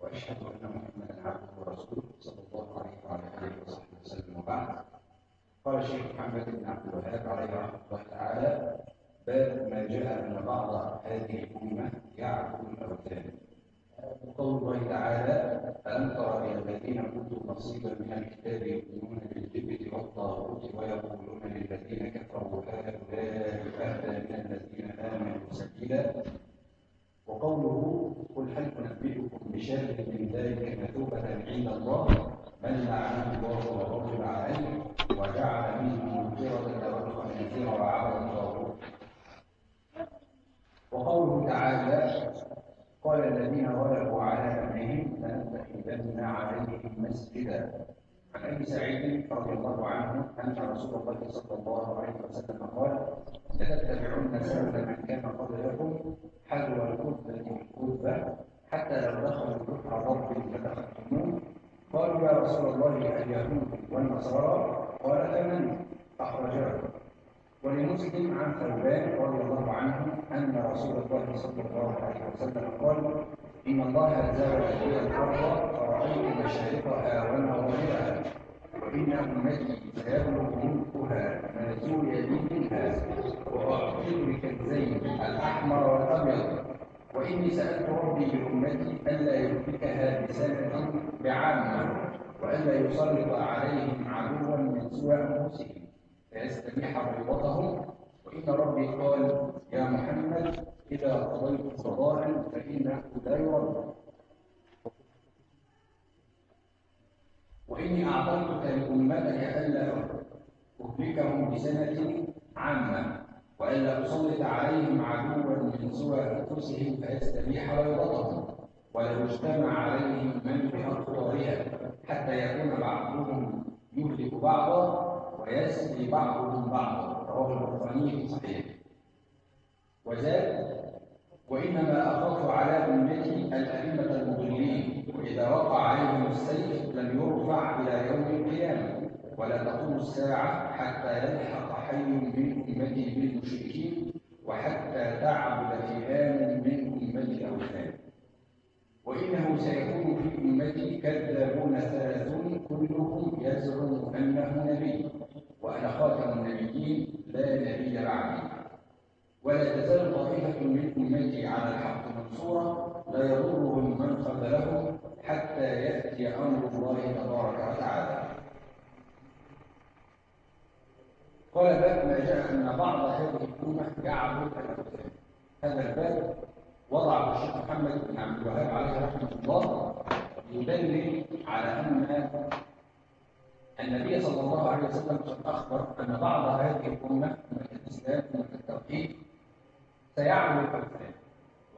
وأشهد أن محمدا عبده ورسوله صلى الله عليه وعلى آله وصحبه وسلم وبعد قال محمد بن عبد الوهاب عليه رحمة الله تعالى باب ما جاء أن بعض هذه وقول الله تعالى ألم الذين نصيبا من الكتاب يؤمنون بالجبت والطاغوت ويقولون للذين كفروا هؤلاء أهدى من الذين آمنوا سبيلا وقوله قل هل أنبئكم بشر من ذلك مثوبة عند الله؟ من لعنه الله وغضب عليه وجعل منهم القردة والخنازير وعبد الطاغوت. وقوله تعالى قال الذين غلبوا على امرهم لنتخذن عليهم مسجدا. عن أبي سعيد رضي الله عنه أن رسول الله صلى الله عليه وسلم قال لتتبعن سبل من كان قبلكم حذو الكذبه الكذبه حتى لو دخلوا بحر رب لدخلتموه. قالوا يا رسول الله اليهود والنصارى قال فمن اخرجاه ولمسلم عن ثوبان رضي الله عنه أن رسول الله صلى الله عليه وسلم قال إن الله زاوى إلى الأرض فرايت مشارقها ومغاربها امتي سيبلغ ملكها ما زوي لي منها واعطيت بكنزين الأحمر والأبيض. وإني سألت ربي لامتي ألا يهلكها بسنه بعامه وألا يسلط عليهم عدوا من سوى انفسهم فيستبيح رغبتهم وإن ربي قال يا محمد إذا قضيت قضاء فإنه لا يرد وإني أعطيتك لأمتك ألا أهلكهم بسنة عامة وألا أسلط عليهم عدوا من سوى أنفسهم فيستبيح رغبتهم ولو اجتمع عليهم من بأقطارها حتى يكون بعضهم يهلك بعضا ويسري بعضهم بعضا. رواه البخاري في صحيحه وزاد وإنما اخاف على امتي الأئمة المضلين. واذا وقع عليهم السيف لم يرفع إلى يوم القيامة ولا تقوم الساعة حتى يلحق حي من امتي بالمشركين وحتى تعبد فئام من امتي الأوثان. وإنه سيكون في أمتي كذابون ثلاثون كلهم يزعم أنه نبي وأنا خاتم النبيين لا نبي بعدي. ولا تزال طائفة من أمتي على الحق منصورة لا يضرهم من خذلهم حتى يأتي أمر الله تبارك وتعالى. قال باب ما جاء أن بعض هذه الأمة يعبد الأوثان هذا الباب وضع الشيخ محمد بن عبد الوهاب عليه رحمة الله يدلل على أن النبي صلى الله عليه وسلم قد أخبر أن بعض هذه الامه امه الإسلام امه التوحيد سيعمل الاوثان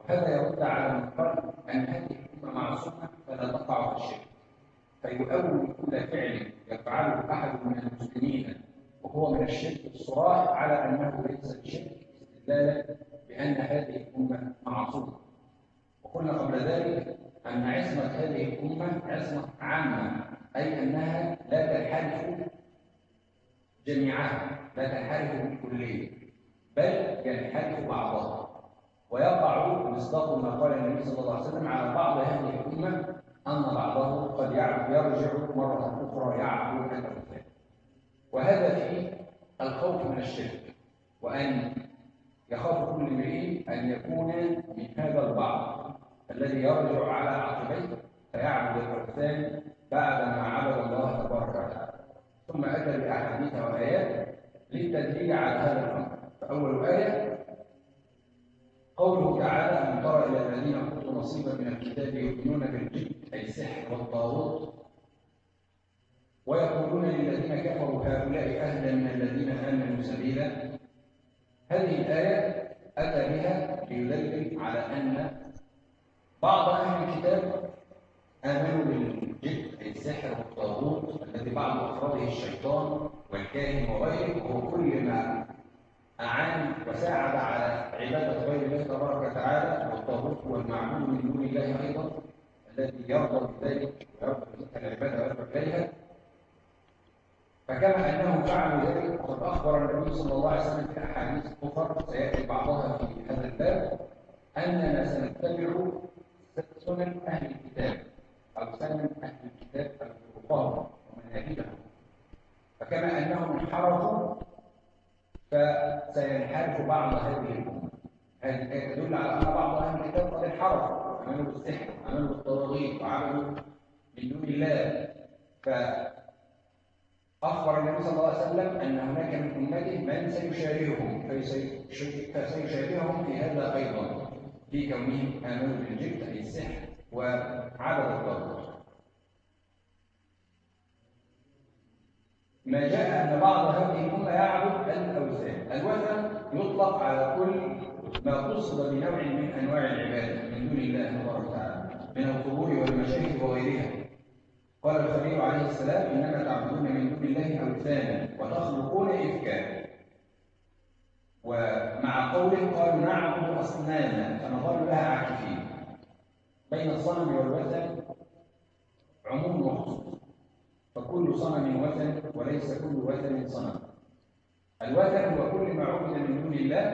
وهذا يرد على من قال أن هذه الامه معصومه فلا تقع في الشرك. فيؤول كل فعل يفعله أحد من المسلمين وهو من الشرك الصراح على أنه ليس بشرك استدلالا بأن هذه الأمة معصومة. وقلنا قبل ذلك أن عصمة هذه الأمة عصمة عامة أي أنها لا تنحرف جميعها لا تنحرف بالكلية بل ينحرف بعضها. ويقع مصداق ما قال النبي صلى الله عليه وسلم على بعض هذه الأمة أن بعضهم قد يرجع مرة أخرى يعبد الأوثان وهذا فيه الخوف من الشرك وأن يخاف كل امرئ أن يكون من هذا البعض الذي يرجع على عقبيه فيعبد الاوثان بعدما عبد الله تبارك وتعالى. ثم أتى بأحاديث وآيات للتدليل على هذا الأمر. فأول آية قوله تعالى ان ترى إلى الذين اوتوا نصيبا من الكتاب يؤمنون بالجبت اي السحر والطاغوت ويقولون للذين كفروا هؤلاء أهدى من الذين آمنوا سبيلا هذه الآية أتى بها ليدلل على أن بعض أهل الكتاب آمنوا بالجد أي السحر والطاغوت الذي بعض أفراده الشيطان والكاهن وغيره وهو كل ما أعان وساعد على عبادة غير الله تبارك وتعالى والطاغوت هو المعبود من دون الله أيضا الذي يرضى بذلك ويرضى بتلك العبادة ويرضى إليها. فكما انهم فعلوا ذلك وقد أخبر النبي صلى الله عليه وسلم في أحاديث أخرى سيأتي بعضها في هذا الباب أننا سنتبع سنن أهل الكتاب أو سنن أهل الكتاب الكفار ومناهجهم. فكما أنهم انحرفوا فسينحرف بعض هذه الأمة. هذه تدل على أن بعض أهل الكتاب قد انحرفوا؟ عملوا بالسحر عملوا بالطواغيت وعملوا من دون الله. فأخبر النبي صلى الله عليه وسلم أن هناك من أمته من سيشاركهم فسيشاركهم في هذا أيضا. في كونهم آمنوا بالجبت أي السحر وعبد الطاغوت. ما جاء أن بعض الأمة يعبد الأوثان. الوثن يطلق على كل ما قصد بنوع من أنواع العبادة من دون الله تبارك وتعالى من القبور والمشاهد وغيرها. قال الخليل عليه السلام إنما تعبدون من دون الله أوثانا وتخلقون إفكا ومع قوله قالوا نعبد أصناما فنظل لها عاكفين. بين الصنم والوثن عموم وخصوص فكل صنم وثن وليس كل وثن صنم. الوثن هو كل ما عبد من دون الله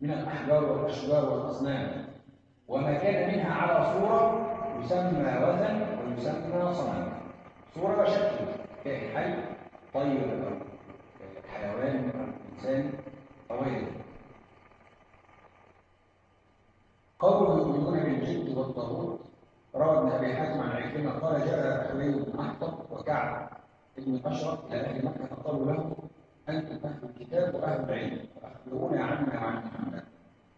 من الأحجار والأشجار والأصنام. وما كان منها على صورة يسمى وثن ويسمى صنم. صورة وشكل كائن حي طير حيوان إنسان أو غيره قوله يؤمنون بالجد والطاغوت روى ابن أبي حاتم عن عكرمة قال جاء حلي بن احطب وكعب بن اشرف إلى أهل مكة فقالوا له أنتم أهل الكتاب وأهل العلم فاخبرونا عنا وعن محمد.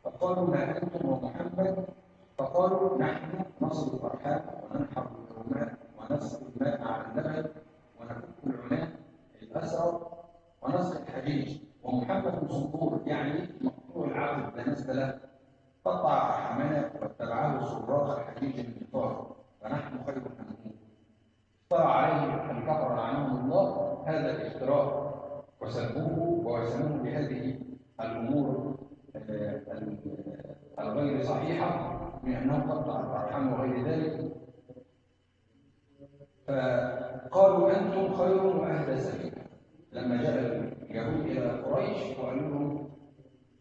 فقالوا ما أنتم ومحمد. فقالوا نحن نصل الأرحام وننحر الكرماء ونسقي الماء على اللبن ونفك العناء الأسرى ونسقي الحجيج ومحمد صبور يعني مقطوع العقل نسل له. قطع أرحامنا واتبعه صراخ الحديد الانتصار فنحن خير منهم افترى عليه الكفر لعنهم الله هذا الافتراء. وسبوه ووسموه بهذه الأمور الغير صحيحة من أنه قطع الأرحام وغير ذلك. فقالوا أنتم خير وأهدى سبيلا لما جاء اليهود إلى قريش وقالوا لهم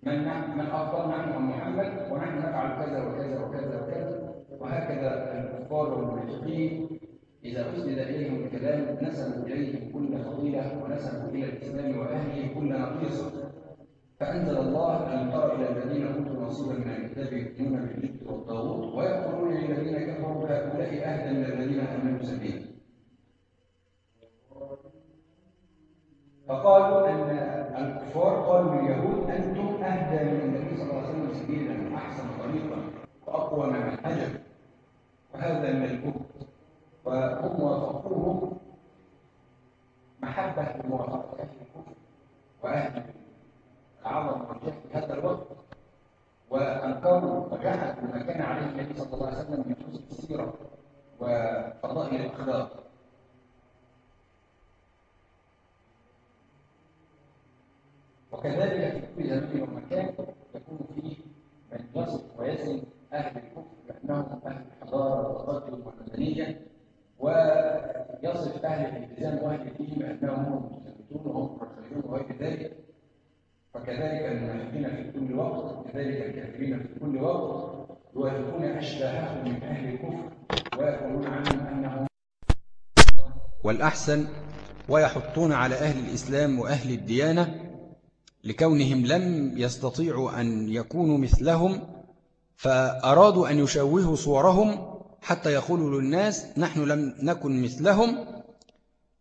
من من أفضل نحن محمد ونحن نفعل كذا وكذا وكذا وكذا. وهكذا الكفار والمنافقين إذا أسند إليهم الكلام نسبوا اليهم كل فضيلة ونسبوا إلى الإسلام وأهله كل نقيصه فأنزل الله الم تر إلى الذين أوتوا نصيبا من الكتاب يؤمنون بالجبت والطاغوت ويقولون للذين كفروا هؤلاء اهدى من الذين آمنوا سبيلا. فقالوا أن الكفار قالوا لليهود أنتم أهدى من النبي صلى الله عليه وسلم سبيلا وأحسن طريقا وأقوى منهجا وهذا من الكفر وهم وافقوهم محبة لموافقه أهل الكفر وأهل العظم والجهل في هذا الوقت. وأنكروا وجحدوا ما كان عليه النبي صلى الله عليه وسلم من حسن السيرة وفضائل الأخلاق. وكذلك في كل زمان ومكان يكون فيه من يصف ويزن أهل الكفر بأنهم أهل الحضاره والتقدم والمدنيه ويصف أهل الالتزام وأهل الدين بأنهم هم المتثبتون وهم الراشدون وغير ذلك. فكذلك المنافقين في كل وقت كذلك الكافرين في كل وقت يوافقون أشباههم من أهل الكفر ويقولون عنهم أنهم والأحسن ويحطون على أهل الإسلام وأهل الديانة لكونهم لم يستطيعوا أن يكونوا مثلهم فأرادوا أن يشوهوا صورهم حتى يقولوا للناس نحن لم نكن مثلهم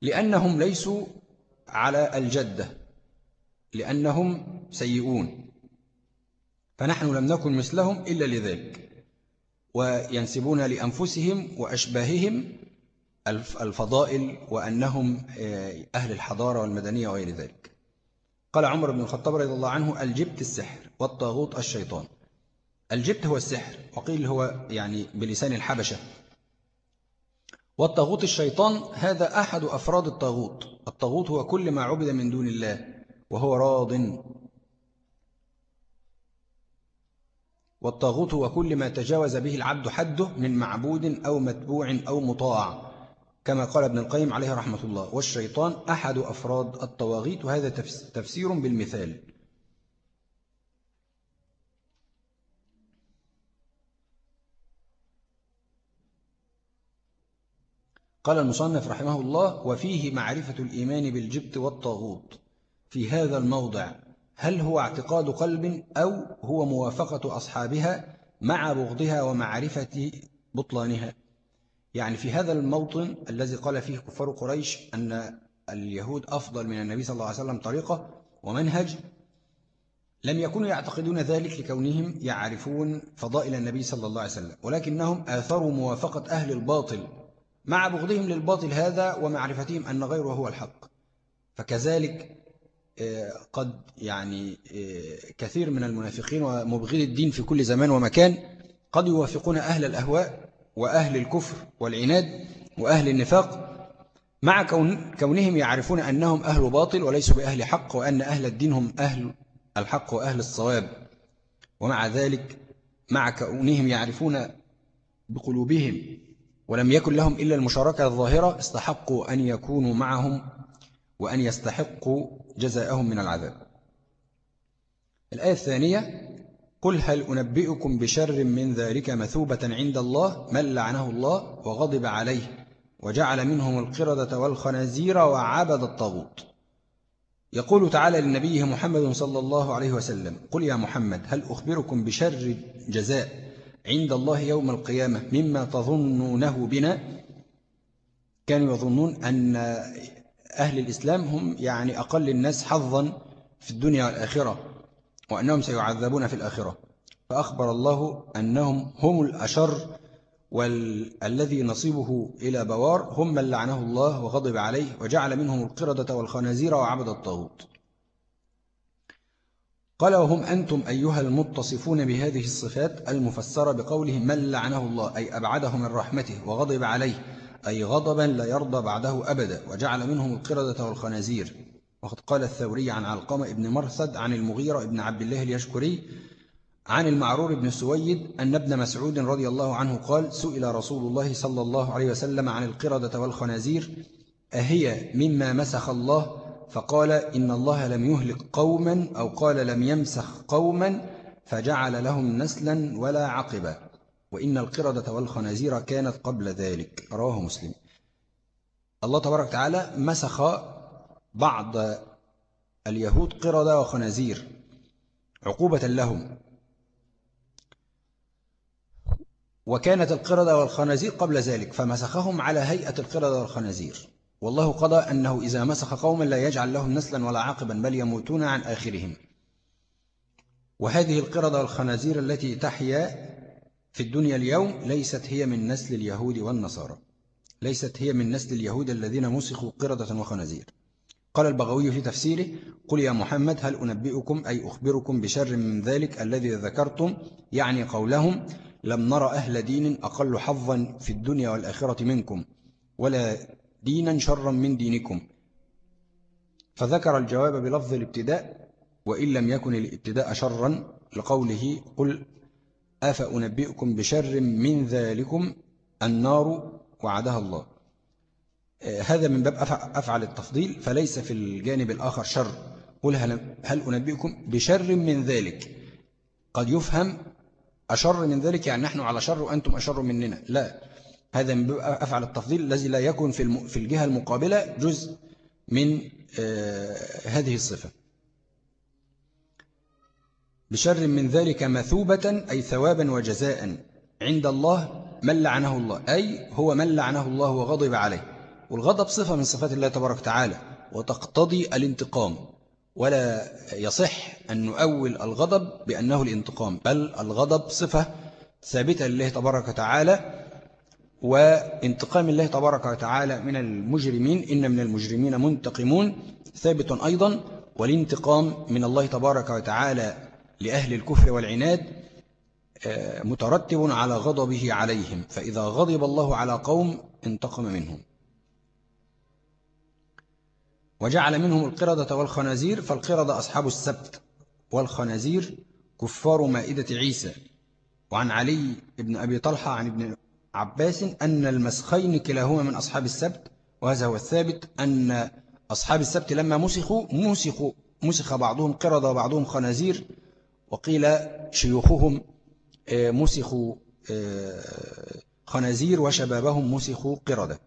لأنهم ليسوا على الجدة لأنهم سيئون. فنحن لم نكن مثلهم إلا لذلك وينسبون لأنفسهم وأشباههم الفضائل وأنهم أهل الحضارة والمدنية وغير ذلك. قال عمر بن الخطاب رضي الله عنه الجبت السحر والطاغوت الشيطان. الجبت هو السحر وقيل هو يعني بلسان الحبشة. والطاغوت الشيطان هذا أحد أفراد الطاغوت. الطاغوت هو كل ما عبد من دون الله وهو راض. والطاغوت هو كل ما تجاوز به العبد حده من معبود أو متبوع أو مطاع. كما قال ابن القيم عليه رحمة الله والشيطان أحد أفراد الطواغيت وهذا تفسير بالمثال. قال المصنف رحمه الله وفيه معرفة الإيمان بالجبت والطاغوت. في هذا الموضع هل هو اعتقاد قلب أو هو موافقة أصحابها مع بغضها ومعرفة بطلانها؟ يعني في هذا الموطن الذي قال فيه كفار قريش أن اليهود أفضل من النبي صلى الله عليه وسلم طريقة ومنهج لم يكونوا يعتقدون ذلك لكونهم يعرفون فضائل النبي صلى الله عليه وسلم ولكنهم آثروا موافقة أهل الباطل مع بغضهم للباطل هذا ومعرفتهم أن غيره هو الحق. فكذلك آه، قد يعني آه، كثير من المنافقين ومبغضي الدين في كل زمان ومكان قد يوافقون أهل الأهواء وأهل الكفر والعناد وأهل النفاق مع كونهم يعرفون أنهم أهل باطل وليسوا بأهل حق وأن أهل الدين هم أهل الحق وأهل الصواب. ومع ذلك مع كونهم يعرفون بقلوبهم ولم يكن لهم إلا المشاركة الظاهرة استحقوا أن يكونوا معهم وأن يستحقوا جزاءهم من العذاب. الآية الثانية قل هل أنبئكم بشر من ذلك مثوبة عند الله من لعنه الله وغضب عليه وجعل منهم القردة والخنازير وعبد الطاغوت. يقول تعالى لنبيه محمد صلى الله عليه وسلم قل يا محمد هل أخبركم بشر جزاء عند الله يوم القيامة مما تظنونه بنا؟ كانوا يظنون أن أهل الإسلام هم يعني أقل الناس حظا في الدنيا والآخرة. وأنهم سيعذبون في الآخرة. فأخبر الله أنهم هم الأشر والذي نصيبه إلى بوار هم من لعنه الله وغضب عليه وجعل منهم القردة والخنازير وعبد الطاغوت. قال وهم أنتم أيها المتصفون بهذه الصفات المفسرة بقوله من لعنه الله أي أبعده من رحمته وغضب عليه أي غضبا لا يرضى بعده أبدا وجعل منهم القردة والخنازير. وقد قال الثوري عن علقمة ابن مرثد عن المغيرة ابن عبد الله اليشكري عن المعرور بن سويد أن ابن مسعود رضي الله عنه قال سئل رسول الله صلى الله عليه وسلم عن القردة والخنازير أهي مما مسخ الله؟ فقال إن الله لم يهلك قوما أو قال لم يمسخ قوما فجعل لهم نسلا ولا عقبا وإن القردة والخنازير كانت قبل ذلك رواه مسلم. الله تبارك وتعالى مسخ بعض اليهود قردة وخنازير عقوبة لهم. وكانت القردة والخنازير قبل ذلك فمسخهم على هيئة القردة والخنازير. والله قضى أنه إذا مسخ قوما لا يجعل لهم نسلا ولا عاقبا بل يموتون عن آخرهم. وهذه القردة والخنازير التي تحيا في الدنيا اليوم ليست هي من نسل اليهود والنصارى. ليست هي من نسل اليهود الذين مسخوا قردة وخنازير. قال البغوي في تفسيره قل يا محمد هل أنبئكم أي أخبركم بشر من ذلك الذي ذكرتم؟ يعني قولهم لم نرى أهل دين أقل حظا في الدنيا والآخرة منكم ولا دينا شرا من دينكم. فذكر الجواب بلفظ الابتداء وإن لم يكن الابتداء شرا لقوله قل أفأنبئكم بشر من ذلكم؟ النار وعدها الله. هذا من باب أفعل التفضيل فليس في الجانب الآخر شر. قل هل أنبئكم بشر من ذلك؟ قد يفهم أشر من ذلك يعني نحن على شر وأنتم أشر مننا. لا. هذا من باب أفعل التفضيل الذي لا يكون في في الجهة المقابلة جزء من آه، هذه الصفة. بشر من ذلك مثوبة أي ثوابا وجزاء عند الله من لعنه الله أي هو من لعنه الله وغضب عليه. والغضب صفة من صفات الله تبارك وتعالى وتقتضي الانتقام. ولا يصح أن نؤول الغضب بأنه الانتقام بل الغضب صفة ثابتة لله تبارك وتعالى وانتقام الله تبارك وتعالى من المجرمين إن من المجرمين منتقمون ثابت أيضا والانتقام من الله تبارك وتعالى لأهل الكفر والعناد آه، مترتب على غضبه عليهم. فإذا غضب الله على قوم انتقم منهم. وجعل منهم القردة والخنازير فالقردة أصحاب السبت. والخنازير كفار مائدة عيسى. وعن علي بن أبي طلحة عن ابن عباس أن المسخين كلاهما من أصحاب السبت. وهذا هو الثابت أن أصحاب السبت لما مسخوا مسخوا مسخ بعضهم قردة وبعضهم خنازير. وقيل شيوخهم مسخوا خنازير وشبابهم مسخوا قردة.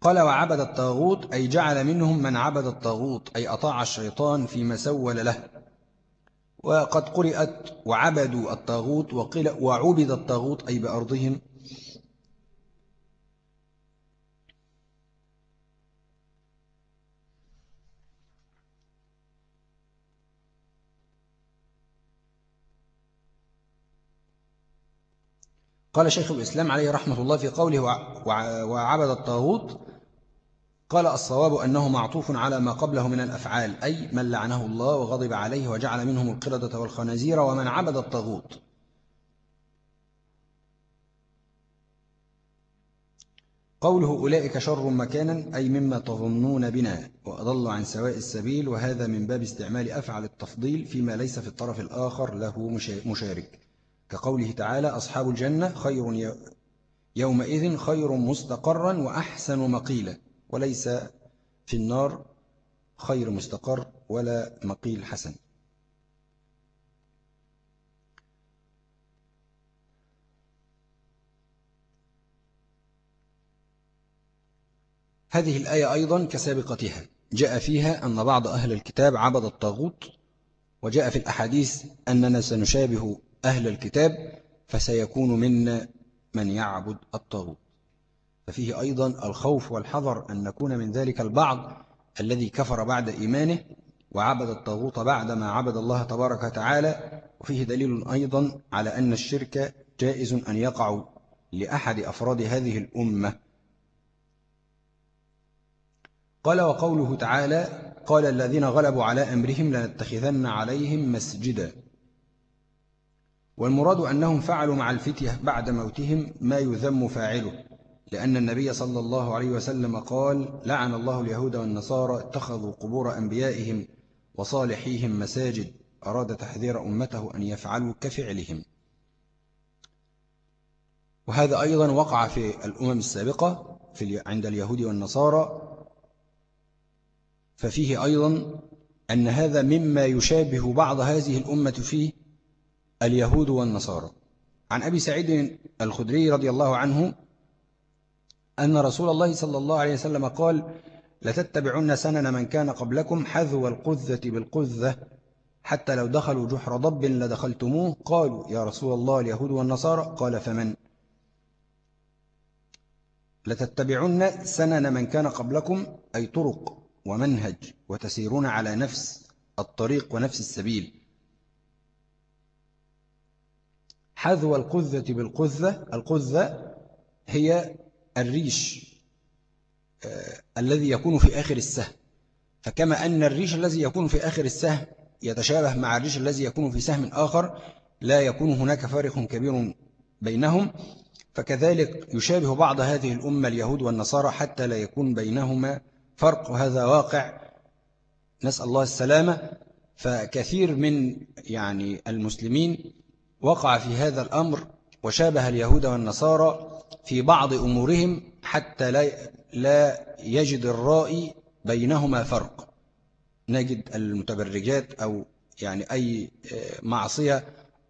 قال وعبد الطاغوت أي جعل منهم من عبد الطاغوت أي أطاع الشيطان فيما سول له. وقد قرأت وعبدوا الطاغوت وقيل وعبد الطاغوت أي بأرضهم. قال شيخ الإسلام عليه رحمة الله في قوله وعبد الطاغوت قال الصواب أنه معطوف على ما قبله من الأفعال أي من لعنه الله وغضب عليه وجعل منهم القردة والخنازير ومن عبد الطاغوت. قوله أولئك شر مكانا أي مما تظنون بنا وأضل عن سواء السبيل وهذا من باب استعمال أفعل التفضيل فيما ليس في الطرف الآخر له مشارك. كقوله تعالى أصحاب الجنة خير يومئذ خير مستقرا وأحسن مقيلا. وليس في النار خير مستقر ولا مقيل حسن. هذه الآية أيضا كسابقتها. جاء فيها أن بعض أهل الكتاب عبد الطاغوت وجاء في الأحاديث أننا سنشابه أهل الكتاب فسيكون منا من يعبد الطاغوت. ففيه أيضا الخوف والحذر أن نكون من ذلك البعض الذي كفر بعد إيمانه وعبد الطاغوت بعدما عبد الله تبارك وتعالى. وفيه دليل أيضا على أن الشرك جائز أن يقع لأحد أفراد هذه الأمة. قال وقوله تعالى قال الذين غلبوا على أمرهم لنتخذن عليهم مسجدا والمراد أنهم فعلوا مع الفتية بعد موتهم ما يذم فاعله. لأن النبي صلى الله عليه وسلم قال لعن الله اليهود والنصارى اتخذوا قبور أنبيائهم وصالحيهم مساجد أراد تحذير أمته أن يفعلوا كفعلهم. وهذا أيضا وقع في الأمم السابقة في عند اليهود والنصارى. ففيه أيضا أن هذا مما يشابه بعض هذه الأمة فيه اليهود والنصارى. عن أبي سعيد الخدري رضي الله عنه أن رسول الله صلى الله عليه وسلم قال لتتبعن سنن من كان قبلكم حذو القذة بالقذة. حتى لو دخلوا جحر ضب لدخلتموه. قالوا يا رسول الله اليهود والنصارى. قال فمن؟ لتتبعن سنن من كان قبلكم أي طرق ومنهج وتسيرون على نفس الطريق ونفس السبيل. حذو القذة بالقذة. القذة هي الريش آه الذي يكون في آخر السهم. فكما أن الريش الذي يكون في آخر السهم يتشابه مع الريش الذي يكون في سهم آخر لا يكون هناك فارق كبير بينهم. فكذلك يشابه بعض هذه الأمة اليهود والنصارى حتى لا يكون بينهما فرق وهذا واقع. نسأل الله السلامة. فكثير من يعني المسلمين وقع في هذا الأمر وشابه اليهود والنصارى في بعض أمورهم حتى لا لا يجد الرائي بينهما فرق. نجد المتبرجات أو يعني أي آه، معصية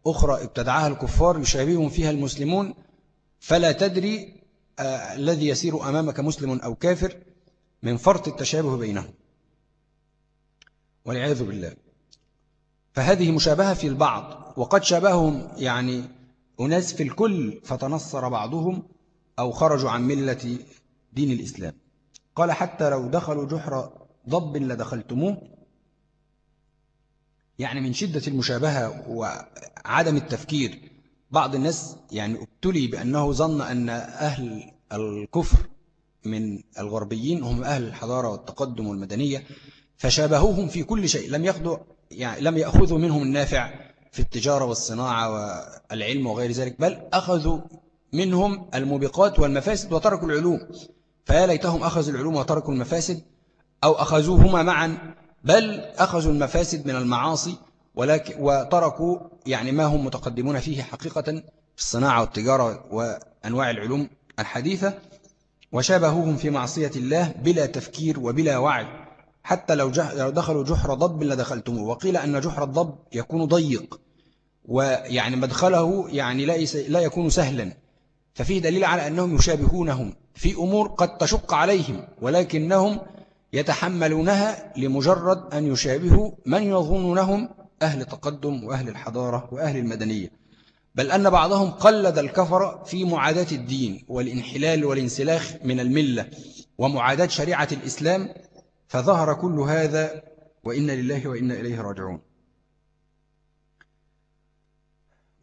أخرى ابتدعها الكفار يشابههم فيها المسلمون فلا تدري آه، الذي يسير أمامك مسلم أو كافر من فرط التشابه بينهم. والعياذ بالله. فهذه مشابهة في البعض وقد شابههم يعني أناس في الكل فتنصر بعضهم أو خرجوا عن ملة دين الإسلام. قال حتى لو دخلوا جحر ضب لدخلتموه. يعني من شدة المشابهة وعدم التفكير بعض الناس يعني ابتلي بأنه ظن أن أهل الكفر من الغربيين هم أهل الحضارة والتقدم والمدنية فشابهوهم في كل شيء لم يأخذوا يعني لم يأخذوا منهم النافع في التجارة والصناعة والعلم وغير ذلك بل أخذوا منهم الموبقات والمفاسد وتركوا العلوم. فيا ليتهم أخذوا العلوم وتركوا المفاسد أو أخذوهما معا بل أخذوا المفاسد من المعاصي ولكن وتركوا يعني ما هم متقدمون فيه حقيقة في الصناعة والتجارة وأنواع العلوم الحديثة. وشابهوهم في معصية الله بلا تفكير وبلا وعي. حتى لو دخلوا جحر ضب لدخلتموه وقيل أن جحر الضب يكون ضيق ويعني مدخله يعني لا يكون سهلا. ففيه دليل على أنهم يشابهونهم في أمور قد تشق عليهم ولكنهم يتحملونها لمجرد أن يشابهوا من يظنونهم أهل تقدم وأهل الحضارة وأهل المدنية. بل أن بعضهم قلد الكفر في معاداة الدين والانحلال والانسلاخ من الملة ومعاداة شريعة الإسلام فظهر كل هذا وإن لله وإنا إليه راجعون.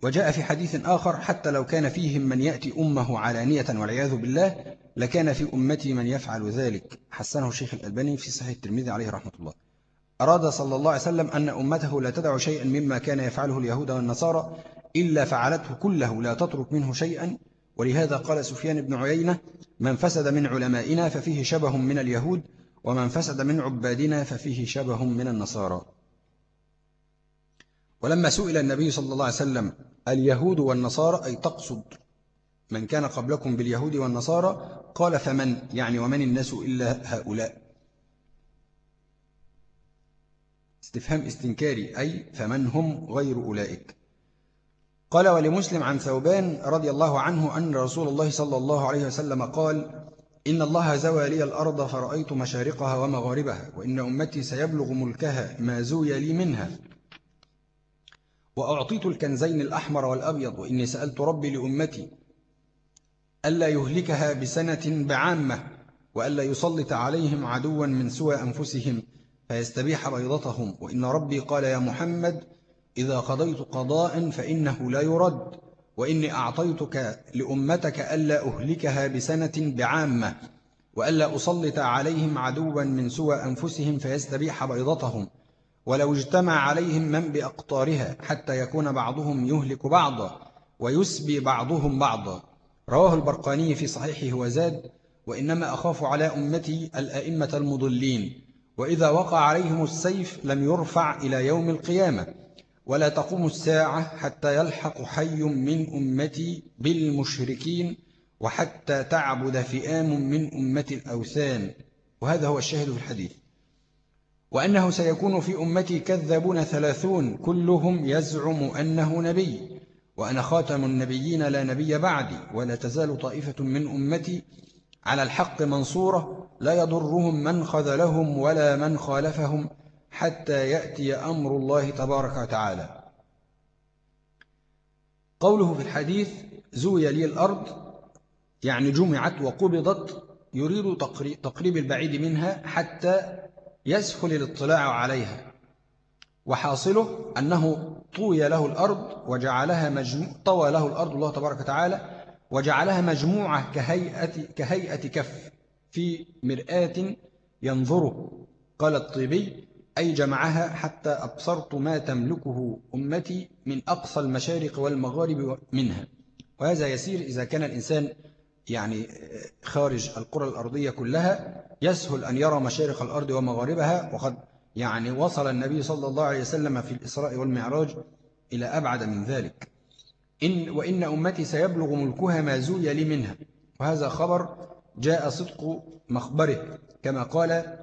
وجاء في حديث آخر حتى لو كان فيهم من يأتي أمه علانية والعياذ بالله لكان في أمتي من يفعل ذلك حسنه الشيخ الألباني في صحيح الترمذي عليه رحمة الله. أراد صلى الله عليه وسلم أن أمته لا تدع شيئا مما كان يفعله اليهود والنصارى إلا فعلته كله لا تترك منه شيئا. ولهذا قال سفيان بن عيينة من فسد من علمائنا ففيه شبه من اليهود ومن فسد من عبادنا ففيه شبه من النصارى. ولما سئل النبي صلى الله عليه وسلم اليهود والنصارى أي تقصد من كان قبلكم باليهود والنصارى قال فمن؟ يعني ومن الناس إلا هؤلاء. استفهام استنكاري أي فمن هم غير أولئك. قال ولمسلم عن ثوبان رضي الله عنه أن رسول الله صلى الله عليه وسلم قال إن الله زوى لي الأرض فرأيت مشارقها ومغاربها وإن أمتي سيبلغ ملكها ما زوي لي منها. وأعطيت الكنزين الأحمر والأبيض وإني سألت ربي لأمتي ألا يهلكها بسنة بعامة وألا يسلط عليهم عدوا من سوى أنفسهم فيستبيح بيضتهم. وإن ربي قال يا محمد إذا قضيت قضاء فإنه لا يرد. وإني أعطيتك لأمتك ألا أهلكها بسنة بعامة وألا أسلط عليهم عدوا من سوى أنفسهم فيستبيح بيضتهم ولو اجتمع عليهم من بأقطارها حتى يكون بعضهم يهلك بعضا ويسبي بعضهم بعضا. رواه البرقاني في صحيحه وزاد وإنما أخاف على أمتي الأئمة المضلين وإذا وقع عليهم السيف لم يرفع إلى يوم القيامة. ولا تقوم الساعة حتى يلحق حي من أمتي بالمشركين وحتى تعبد فئام من أمة الأوثان. وهذا هو الشاهد في الحديث. وأنه سيكون في أمتي كذابون ثلاثون كلهم يزعم أنه نبي. وأنا خاتم النبيين لا نبي بعدي ولا تزال طائفة من أمتي على الحق منصورة لا يضرهم من خذلهم ولا من خالفهم. حتى يأتي أمر الله تبارك وتعالى. قوله في الحديث زوي لي الأرض يعني جمعت وقبضت يريد تقريب البعيد منها حتى يسهل الاطلاع عليها. وحاصله أنه طوي له الأرض وجعلها مجموع طوى له الأرض الله تبارك وتعالى وجعلها مجموعة كهيئة, كهيئة كف في مرآة ينظره. قال الطيبي أي جمعها حتى أبصرت ما تملكه أمتي من أقصى المشارق والمغارب منها. وهذا يسير إذا كان الإنسان يعني خارج القرى الأرضية كلها يسهل أن يرى مشارق الأرض ومغاربها. وقد يعني وصل النبي صلى الله عليه وسلم في الإسراء والمعراج إلى أبعد من ذلك. إن وإن أمتي سيبلغ ملكها ما زوي لي منها. وهذا خبر جاء صدق مخبره كما قال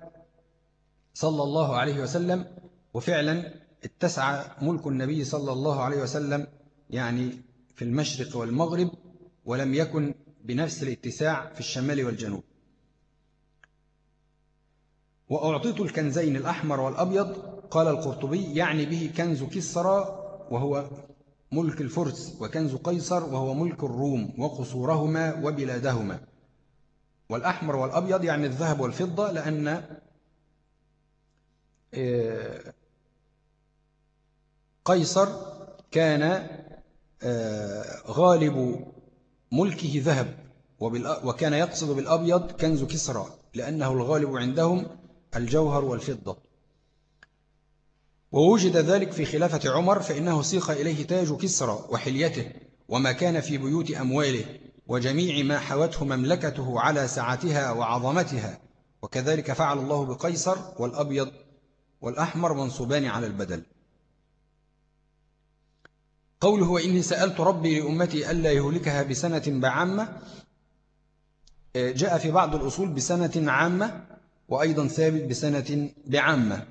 صلى الله عليه وسلم وفعلا اتسع ملك النبي صلى الله عليه وسلم يعني في المشرق والمغرب ولم يكن بنفس الاتساع في الشمال والجنوب. وأعطيت الكنزين الأحمر والأبيض قال القرطبي يعني به كنز كسرى وهو ملك الفرس وكنز قيصر وهو ملك الروم وقصورهما وبلادهما. والأحمر والأبيض يعني الذهب والفضة لأن قيصر كان آه، غالب ملكه ذهب وكان يقصد بالأبيض كنز كسرى لأنه الغالب عندهم الجوهر والفضة. ووجد ذلك في خلافة عمر فإنه سيق إليه تاج كسرى وحليته وما كان في بيوت أمواله وجميع ما حوته مملكته على سعتها وعظمتها. وكذلك فعل الله بقيصر والأبيض والأحمر منصوبان على البدل. قوله وإني سألت ربي لأمتي ألا يهلكها بسنة بعامة جاء في بعض الأصول بسنة عامة وأيضا ثابت بسنة بعامة.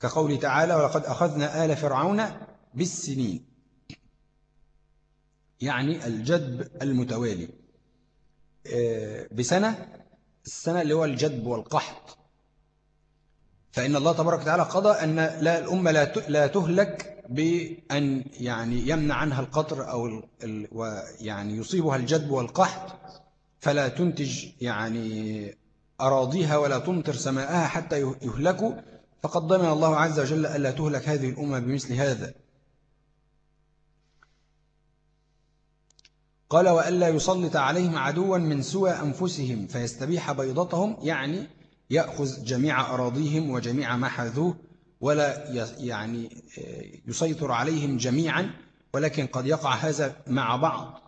كقول تعالى ولقد أخذنا آل فرعون بالسنين يعني الجدب المتوالي. آه، بسنة السنة اللي هو الجدب والقحط. فإن الله تبارك وتعالى قضى أن لا الأمة لا تهلك بأن يعني يمنع عنها القطر أو يعني يصيبها الجدب والقحط فلا تنتج يعني أراضيها ولا تمطر سماءها حتى يهلكوا. فقد ضمن الله عز وجل ألا تهلك هذه الأمة بمثل هذا. قال وألا يسلط عليهم عدوا من سوى أنفسهم فيستبيح بيضتهم يعني يأخذ جميع أراضيهم وجميع ما حاذوه ولا يعني يسيطر عليهم جميعا ولكن قد يقع هذا مع بعض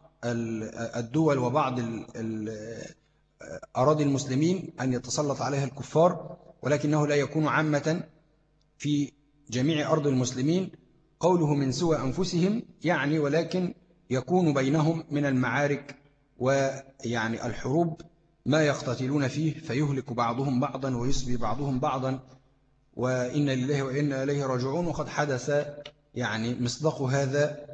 الدول وبعض أراضي المسلمين أن يتسلط عليها الكفار ولكنه لا يكون عامة في جميع أرض المسلمين. قوله من سوى أنفسهم يعني ولكن يكون بينهم من المعارك ويعني الحروب ما يقتتلون فيه فيهلك بعضهم بعضا ويسبي بعضهم بعضا. وإن لله وإنا إليه راجعون. وقد حدث يعني مصدق هذا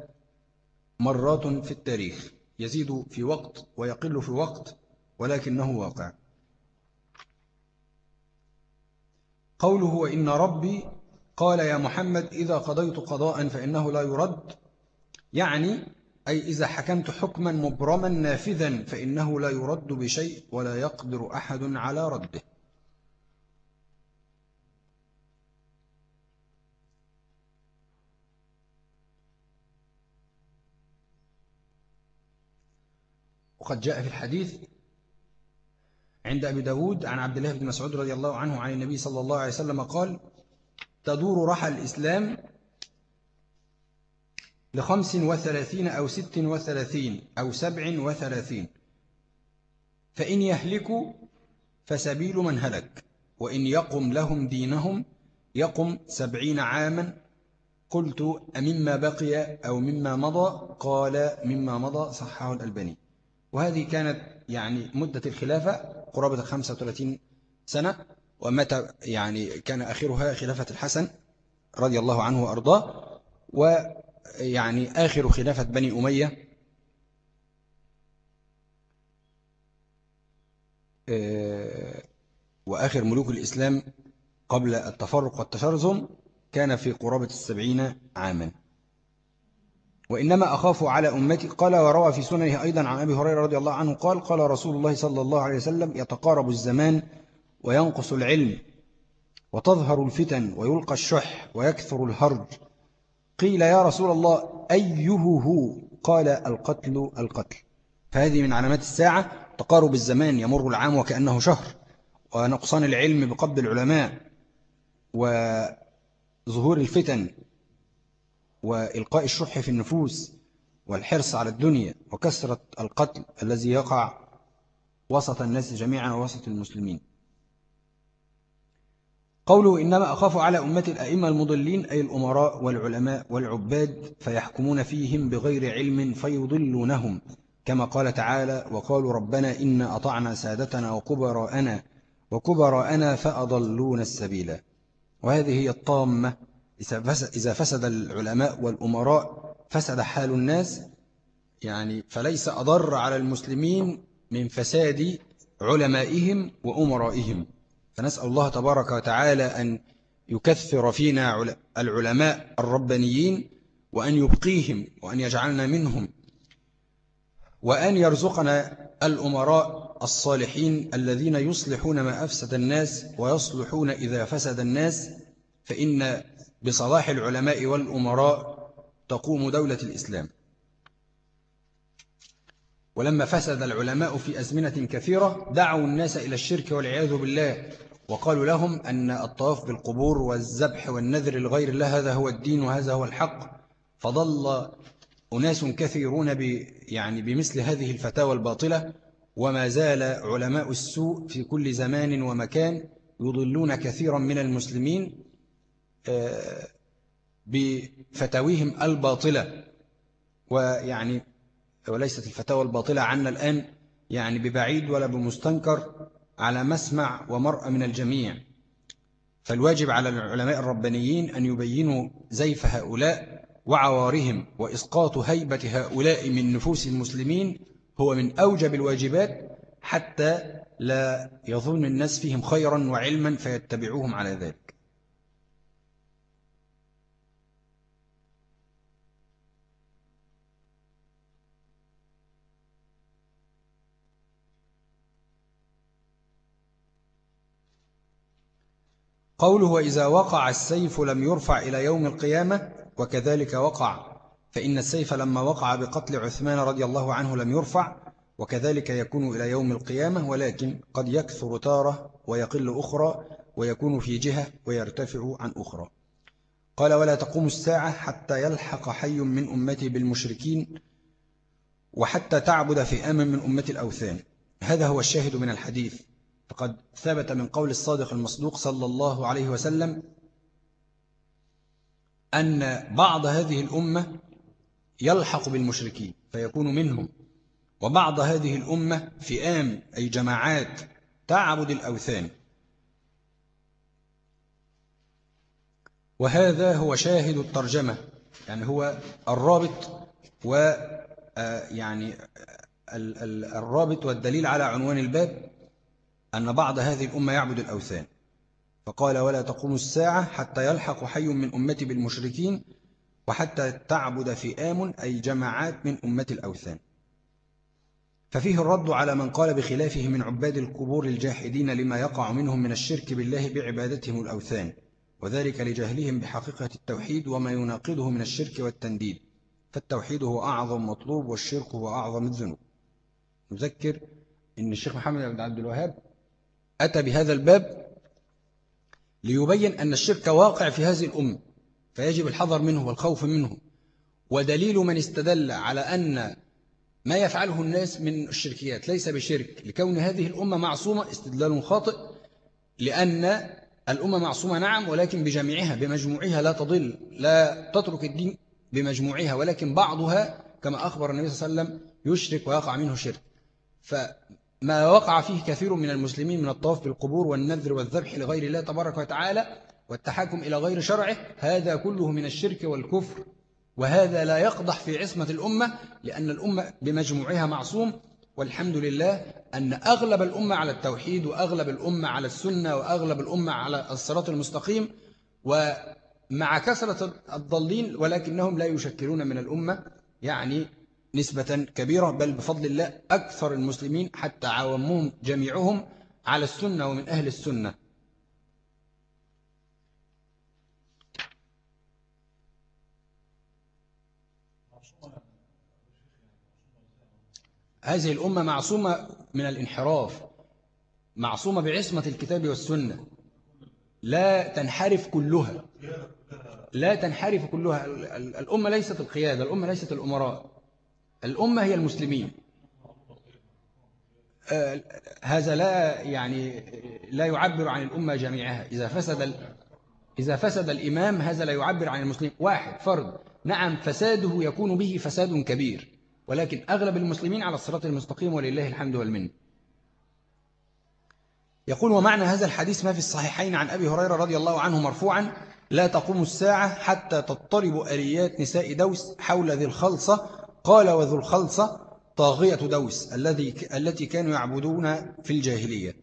مرات في التاريخ. يزيد في وقت ويقل في وقت ولكنه واقع. قوله وإن ربي قال يا محمد إذا قضيت قضاء فإنه لا يرد يعني أي إذا حكمت حكما مبرما نافذا فإنه لا يرد بشيء ولا يقدر أحد على رده. وقد جاء في الحديث عند أبي داود عن عبد الله بن مسعود رضي الله عنه عن النبي صلى الله عليه وسلم قال تدور رحى الإسلام لخمس وثلاثين أو ست وثلاثين أو سبع وثلاثين. فإن يهلكوا فسبيل من هلك وإن يقم لهم دينهم يقم سبعين عاما. قلت أمما بقي أو مما مضى؟ قال مما مضى صحه الألباني. وهذه كانت يعني مدة الخلافة قرابة 35 سنة. ومتى يعني كان آخرها خلافة الحسن رضي الله عنه وأرضاه. ويعني آخر خلافة بني أمية آه، وآخر ملوك الإسلام قبل التفرق والتشرذم كان في قرابة السبعين عاما. وإنما أخاف على أمتي قال وروى في سننه أيضا عن أبي هريرة رضي الله عنه قال قال رسول الله صلى الله عليه وسلم يتقارب الزمان وينقص العلم وتظهر الفتن ويلقى الشح ويكثر الهرج قيل يا رسول الله أيه هو قال القتل القتل. فهذه من علامات الساعة تقارب الزمان يمر العام وكأنه شهر ونقصان العلم بقبض العلماء وظهور الفتن وإلقاء الشح في النفوس والحرص على الدنيا وكسرة القتل الذي يقع وسط الناس جميعا ووسط المسلمين. قوله إنما أخاف على أمة الأئمة المضلين أي الأمراء والعلماء والعباد فيحكمون فيهم بغير علم فيضلونهم كما قال تعالى وقالوا ربنا إن أطعنا سادتنا وكبراءنا وكبراءنا فأضلون السبيل. وهذه هي الطامة. إذا فسد العلماء والأمراء فسد حال الناس يعني فليس أضر على المسلمين من فساد علمائهم وأمرائهم. فنسأل الله تبارك وتعالى أن يكثر فينا العلماء الربانيين وأن يبقيهم وأن يجعلنا منهم وأن يرزقنا الأمراء الصالحين الذين يصلحون ما أفسد الناس ويصلحون إذا فسد الناس فإن بصلاح العلماء والأمراء تقوم دولة الإسلام. ولما فسد العلماء في أزمنة كثيرة دعوا الناس إلى الشرك والعياذ بالله. وقالوا لهم أن الطواف بالقبور والذبح والنذر لغير الله هذا هو الدين وهذا هو الحق. فضل أناس كثيرون ب يعني بمثل هذه الفتاوى الباطلة. وما زال علماء السوء في كل زمان ومكان يضلون كثيرا من المسلمين آه، بفتاويهم الباطلة. ويعني وليست الفتاوى الباطلة عنا الآن يعني ببعيد ولا بمستنكر على مسمع ومرأة من الجميع. فالواجب على العلماء الربانيين أن يبينوا زيف هؤلاء وعوارهم وإسقاط هيبة هؤلاء من نفوس المسلمين هو من أوجب الواجبات حتى لا يظن الناس فيهم خيرا وعلما فيتبعوهم على ذلك. قوله وإذا وقع السيف لم يرفع إلى يوم القيامة وكذلك وقع فإن السيف لما وقع بقتل عثمان رضي الله عنه لم يرفع وكذلك يكون إلى يوم القيامة ولكن قد يكثر تارة ويقل أخرى ويكون في جهة ويرتفع عن أخرى. قال ولا تقوم الساعة حتى يلحق حي من أمتي بالمشركين وحتى تعبد في أمن من أمة الأوثان. هذا هو الشاهد من الحديث. فقد ثبت من قول الصادق المصدوق صلى الله عليه وسلم أن بعض هذه الأمة يلحق بالمشركين فيكون منهم. وبعض هذه الأمة فئام أي جماعات تعبد الأوثان. وهذا هو شاهد الترجمة يعني هو الرابط و آه، يعني الرابط والدليل على عنوان الباب. أن بعض هذه الأمة يعبد الأوثان. فقال ولا تقوم الساعة حتى يلحق حي من أمتي بالمشركين وحتى تعبد فئام أي جماعات من أمة الأوثان. ففيه الرد على من قال بخلافه من عباد القبور الجاحدين لما يقع منهم من الشرك بالله بعبادتهم الأوثان وذلك لجهلهم بحقيقة التوحيد وما يناقضه من الشرك والتنديد. فالتوحيد هو أعظم مطلوب والشرك هو أعظم الذنوب. نذكر أن الشيخ محمد بن عبد الوهاب أتى بهذا الباب ليبين أن الشرك واقع في هذه الأمة فيجب الحذر منه والخوف منه. ودليل من استدل على أن ما يفعله الناس من الشركيات ليس بشرك لكون هذه الأمة معصومة استدلال خاطئ لأن الأمة معصومة نعم ولكن بجميعها بمجموعها لا تضل لا تترك الدين بمجموعها ولكن بعضها كما أخبر النبي صلى الله عليه وسلم يشرك ويقع منه شرك. فما وقع فيه كثير من المسلمين من الطواف بالقبور والنذر والذبح لغير الله تبارك وتعالى والتحاكم إلى غير شرعه هذا كله من الشرك والكفر. وهذا لا يقضح في عصمة الأمة لأن الأمة بمجموعها معصوم. والحمد لله أن أغلب الأمة على التوحيد وأغلب الأمة على السنة وأغلب الأمة على الصراط المستقيم. ومع كثرة الضالين ولكنهم لا يشكلون من الأمة يعني نسبة كبيرة بل بفضل الله أكثر المسلمين حتى عوامهم جميعهم على السنة ومن أهل السنة. هذه الأمة معصومة من الانحراف معصومة بعصمة الكتاب والسنة. لا تنحرف كلها لا تنحرف كلها. الأمة ليست القيادة الأمة ليست الأمراء. الأمة هي المسلمين. آه، هذا لا يعني لا يعبر عن الأمة جميعها. إذا فسد إذا فسد الإمام هذا لا يعبر عن المسلمين. واحد فرد. نعم فساده يكون به فساد كبير. ولكن أغلب المسلمين على الصراط المستقيم ولله الحمد والمن. يقول ومعنى هذا الحديث ما في الصحيحين عن أبي هريرة رضي الله عنه مرفوعا لا تقوم الساعة حتى تضطرب أليات نساء دوس حول ذي الخلصة قال وذو الخلصة طاغية دوس الذي التي كانوا يعبدون في الجاهلية.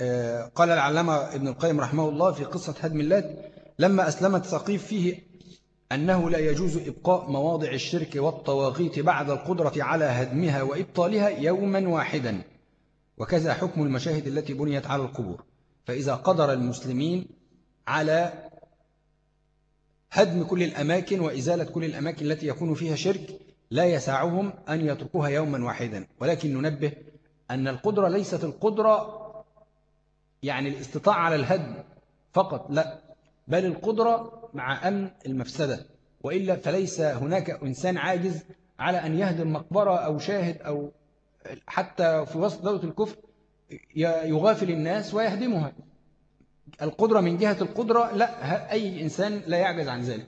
آه، قال العلامة ابن القيم رحمه الله في قصة هدم اللات لما أسلمت ثقيف فيه أنه لا يجوز إبقاء مواضع الشرك والطواغيت بعد القدرة على هدمها وإبطالها يوما واحدا. وكذا حكم المشاهد التي بنيت على القبور. فإذا قدر المسلمين على هدم كل الأماكن وإزالة كل الأماكن التي يكون فيها شرك لا يسعهم أن يتركوها يوما واحدا. ولكن ننبه أن القدرة ليست القدرة يعني الاستطاع على الهدم فقط لا بل القدرة مع أمن المفسدة. وإلا فليس هناك إنسان عاجز على أن يهدم مقبرة أو شاهد أو حتى في وسط دولة الكفر يغافل الناس ويهدمها. القدرة من جهة القدرة لا أي إنسان لا يعجز عن ذلك.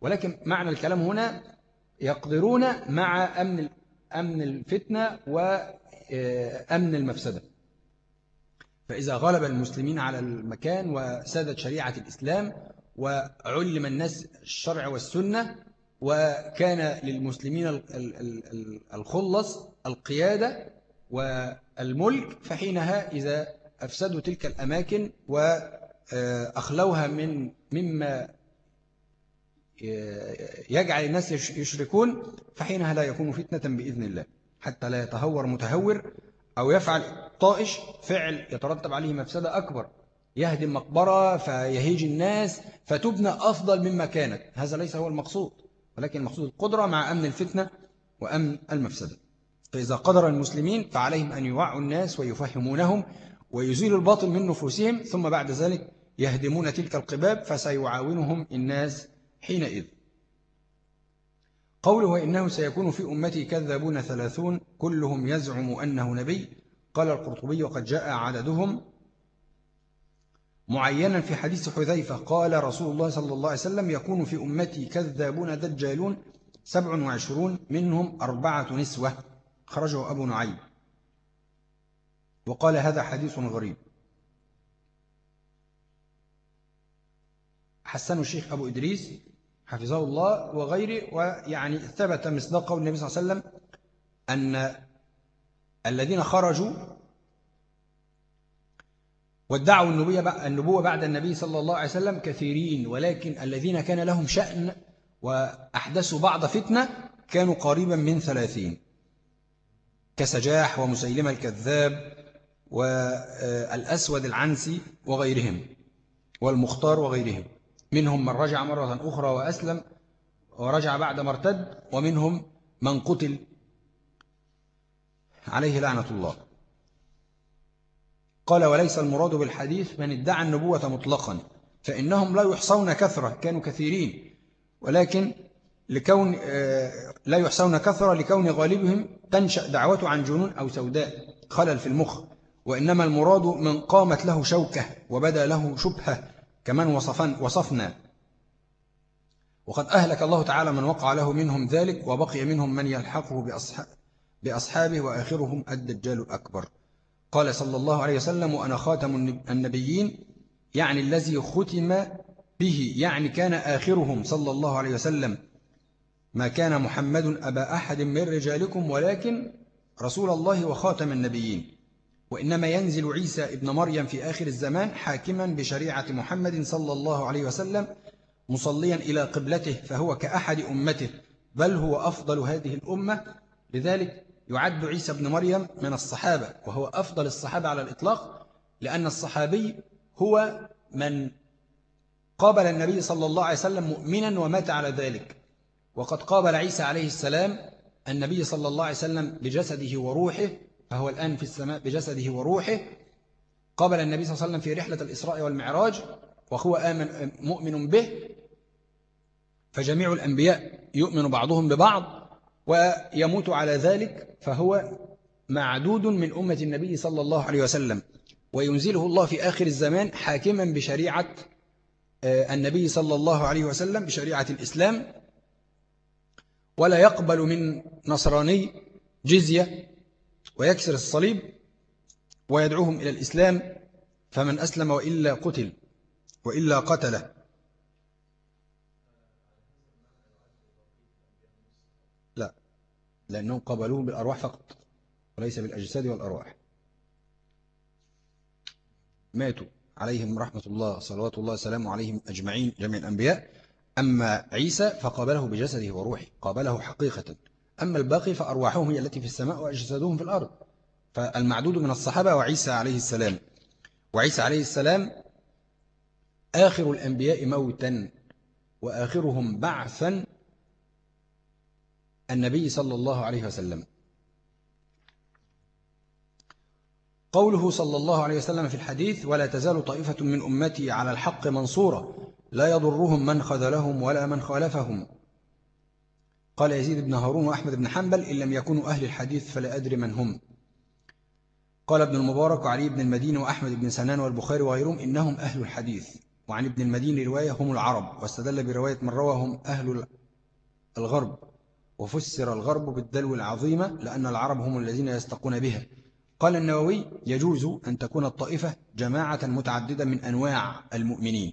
ولكن معنى الكلام هنا يقدرون مع أمن أمن الفتنة وأمن المفسدة. فإذا غلب المسلمين على المكان وسادت شريعة الإسلام وعلم الناس الشرع والسنة وكان للمسلمين الخلص القيادة والملك فحينها إذا أفسدوا تلك الأماكن وأخلوها من مما يجعل الناس يشركون فحينها لا يكون فتنة بإذن الله حتى لا يتهور متهور أو يفعل طائش فعل يترتب عليه مفسدة أكبر. يهدم مقبرة فيهيج الناس فتبنى أفضل مما كانت. هذا ليس هو المقصود ولكن المقصود القدرة مع أمن الفتنة وأمن المفسدة. فإذا قدر المسلمين فعليهم أن يوعوا الناس ويفهمونهم ويزيلوا الباطل من نفوسهم ثم بعد ذلك يهدمون تلك القباب فسيعاونهم الناس حينئذ. قوله وإنه سيكون في أمتي كذابون ثلاثون كلهم يزعم أنه نبي. قال القرطبي وقد جاء عددهم. معينا في حديث حذيفة قال رسول الله صلى الله عليه وسلم يكون في أمتي كذابون دجالون سبع وعشرون منهم أربعة نسوة. خرجه أبو نعيم. وقال هذا حديث غريب. حسن الشيخ أبو إدريس حفظه الله وغيره ويعني ثبت مصداق قول النبي صلى الله عليه وسلم أن الذين خرجوا وادعوا النبوة بعد النبي صلى الله عليه وسلم كثيرين ولكن الذين كان لهم شأن وأحدثوا بعض فتنة كانوا قريبا من ثلاثين. كسجاح ومسيلمة الكذاب والأسود العنسي وغيرهم والمختار وغيرهم. منهم من رجع مرة أخرى وأسلم ورجع بعد مرتد ومنهم من قتل. عليه لعنة الله. قال وليس المراد بالحديث من ادعى النبوة مطلقا فإنهم لا يحصون كثرة كانوا كثيرين. ولكن لكون آه، لا يحصون كثرة لكون غالبهم تنشأ دعوته عن جنون أو سوداء خلل في المخ. وإنما المراد من قامت له شوكة وبدأ له شبهة كمان وصفن وصفنا. وقد أهلك الله تعالى من وقع له منهم ذلك وبقي منهم من يلحقه بأصحاب بأصحابه وآخرهم الدجال الأكبر. قال صلى الله عليه وسلم وأنا خاتم النبيين يعني الذي ختم به يعني كان آخرهم صلى الله عليه وسلم. ما كان محمد أبا أحد من رجالكم ولكن رسول الله وخاتم النبيين. وإنما ينزل عيسى ابن مريم في آخر الزمان حاكما بشريعة محمد صلى الله عليه وسلم مصليا إلى قبلته فهو كأحد أمته بل هو أفضل هذه الأمة. لذلك يعد عيسى ابن مريم من الصحابة وهو أفضل الصحابة على الإطلاق لأن الصحابي هو من قابل النبي صلى الله عليه وسلم مؤمنا ومات على ذلك. وقد قابل عيسى عليه السلام النبي صلى الله عليه وسلم بجسده وروحه فهو الآن في السماء بجسده وروحه قابل النبي صلى الله عليه وسلم في رحلة الإسراء والمعراج وهو آمن مؤمن به فجميع الأنبياء يؤمن بعضهم ببعض ويموت على ذلك فهو معدود من أمة النبي صلى الله عليه وسلم. وينزله الله في آخر الزمان حاكما بشريعة آه، النبي صلى الله عليه وسلم بشريعة الإسلام. ولا يقبل من نصراني جزية ويكسر الصليب ويدعوهم إلى الإسلام فمن أسلم وإلا قتل وإلا قتله لا لأنهم قبلوهم بالأرواح فقط وليس بالأجساد والأرواح. ماتوا عليهم رحمة الله صلوات الله وسلامه عليهم أجمعين جميع الأنبياء. أما عيسى فقابله بجسده وروحه قابله حقيقة. أما الباقي فأرواحهم هي التي في السماء وأجسادهم في الأرض. فالمعدود من الصحابة وعيسى عليه السلام. وعيسى عليه السلام آخر الأنبياء موتا وآخرهم بعثا النبي صلى الله عليه وسلم. قوله صلى الله عليه وسلم في الحديث ولا تزال طائفة من أمتي على الحق منصورة لا يضرهم من خذلهم ولا من خالفهم. قال يزيد بن هارون وأحمد بن حنبل إن لم يكونوا أهل الحديث فلا أدري من هم. قال ابن المبارك وعلي بن المدينة وأحمد بن سنان والبخاري وغيرهم إنهم أهل الحديث. وعن ابن المدينة رواية هم العرب. واستدل برواية من روى هم أهل الغرب. وفسر الغرب بالدلو العظيمة لأن العرب هم الذين يستقون بها. قال النووي يجوز أن تكون الطائفة جماعة متعددة من أنواع المؤمنين.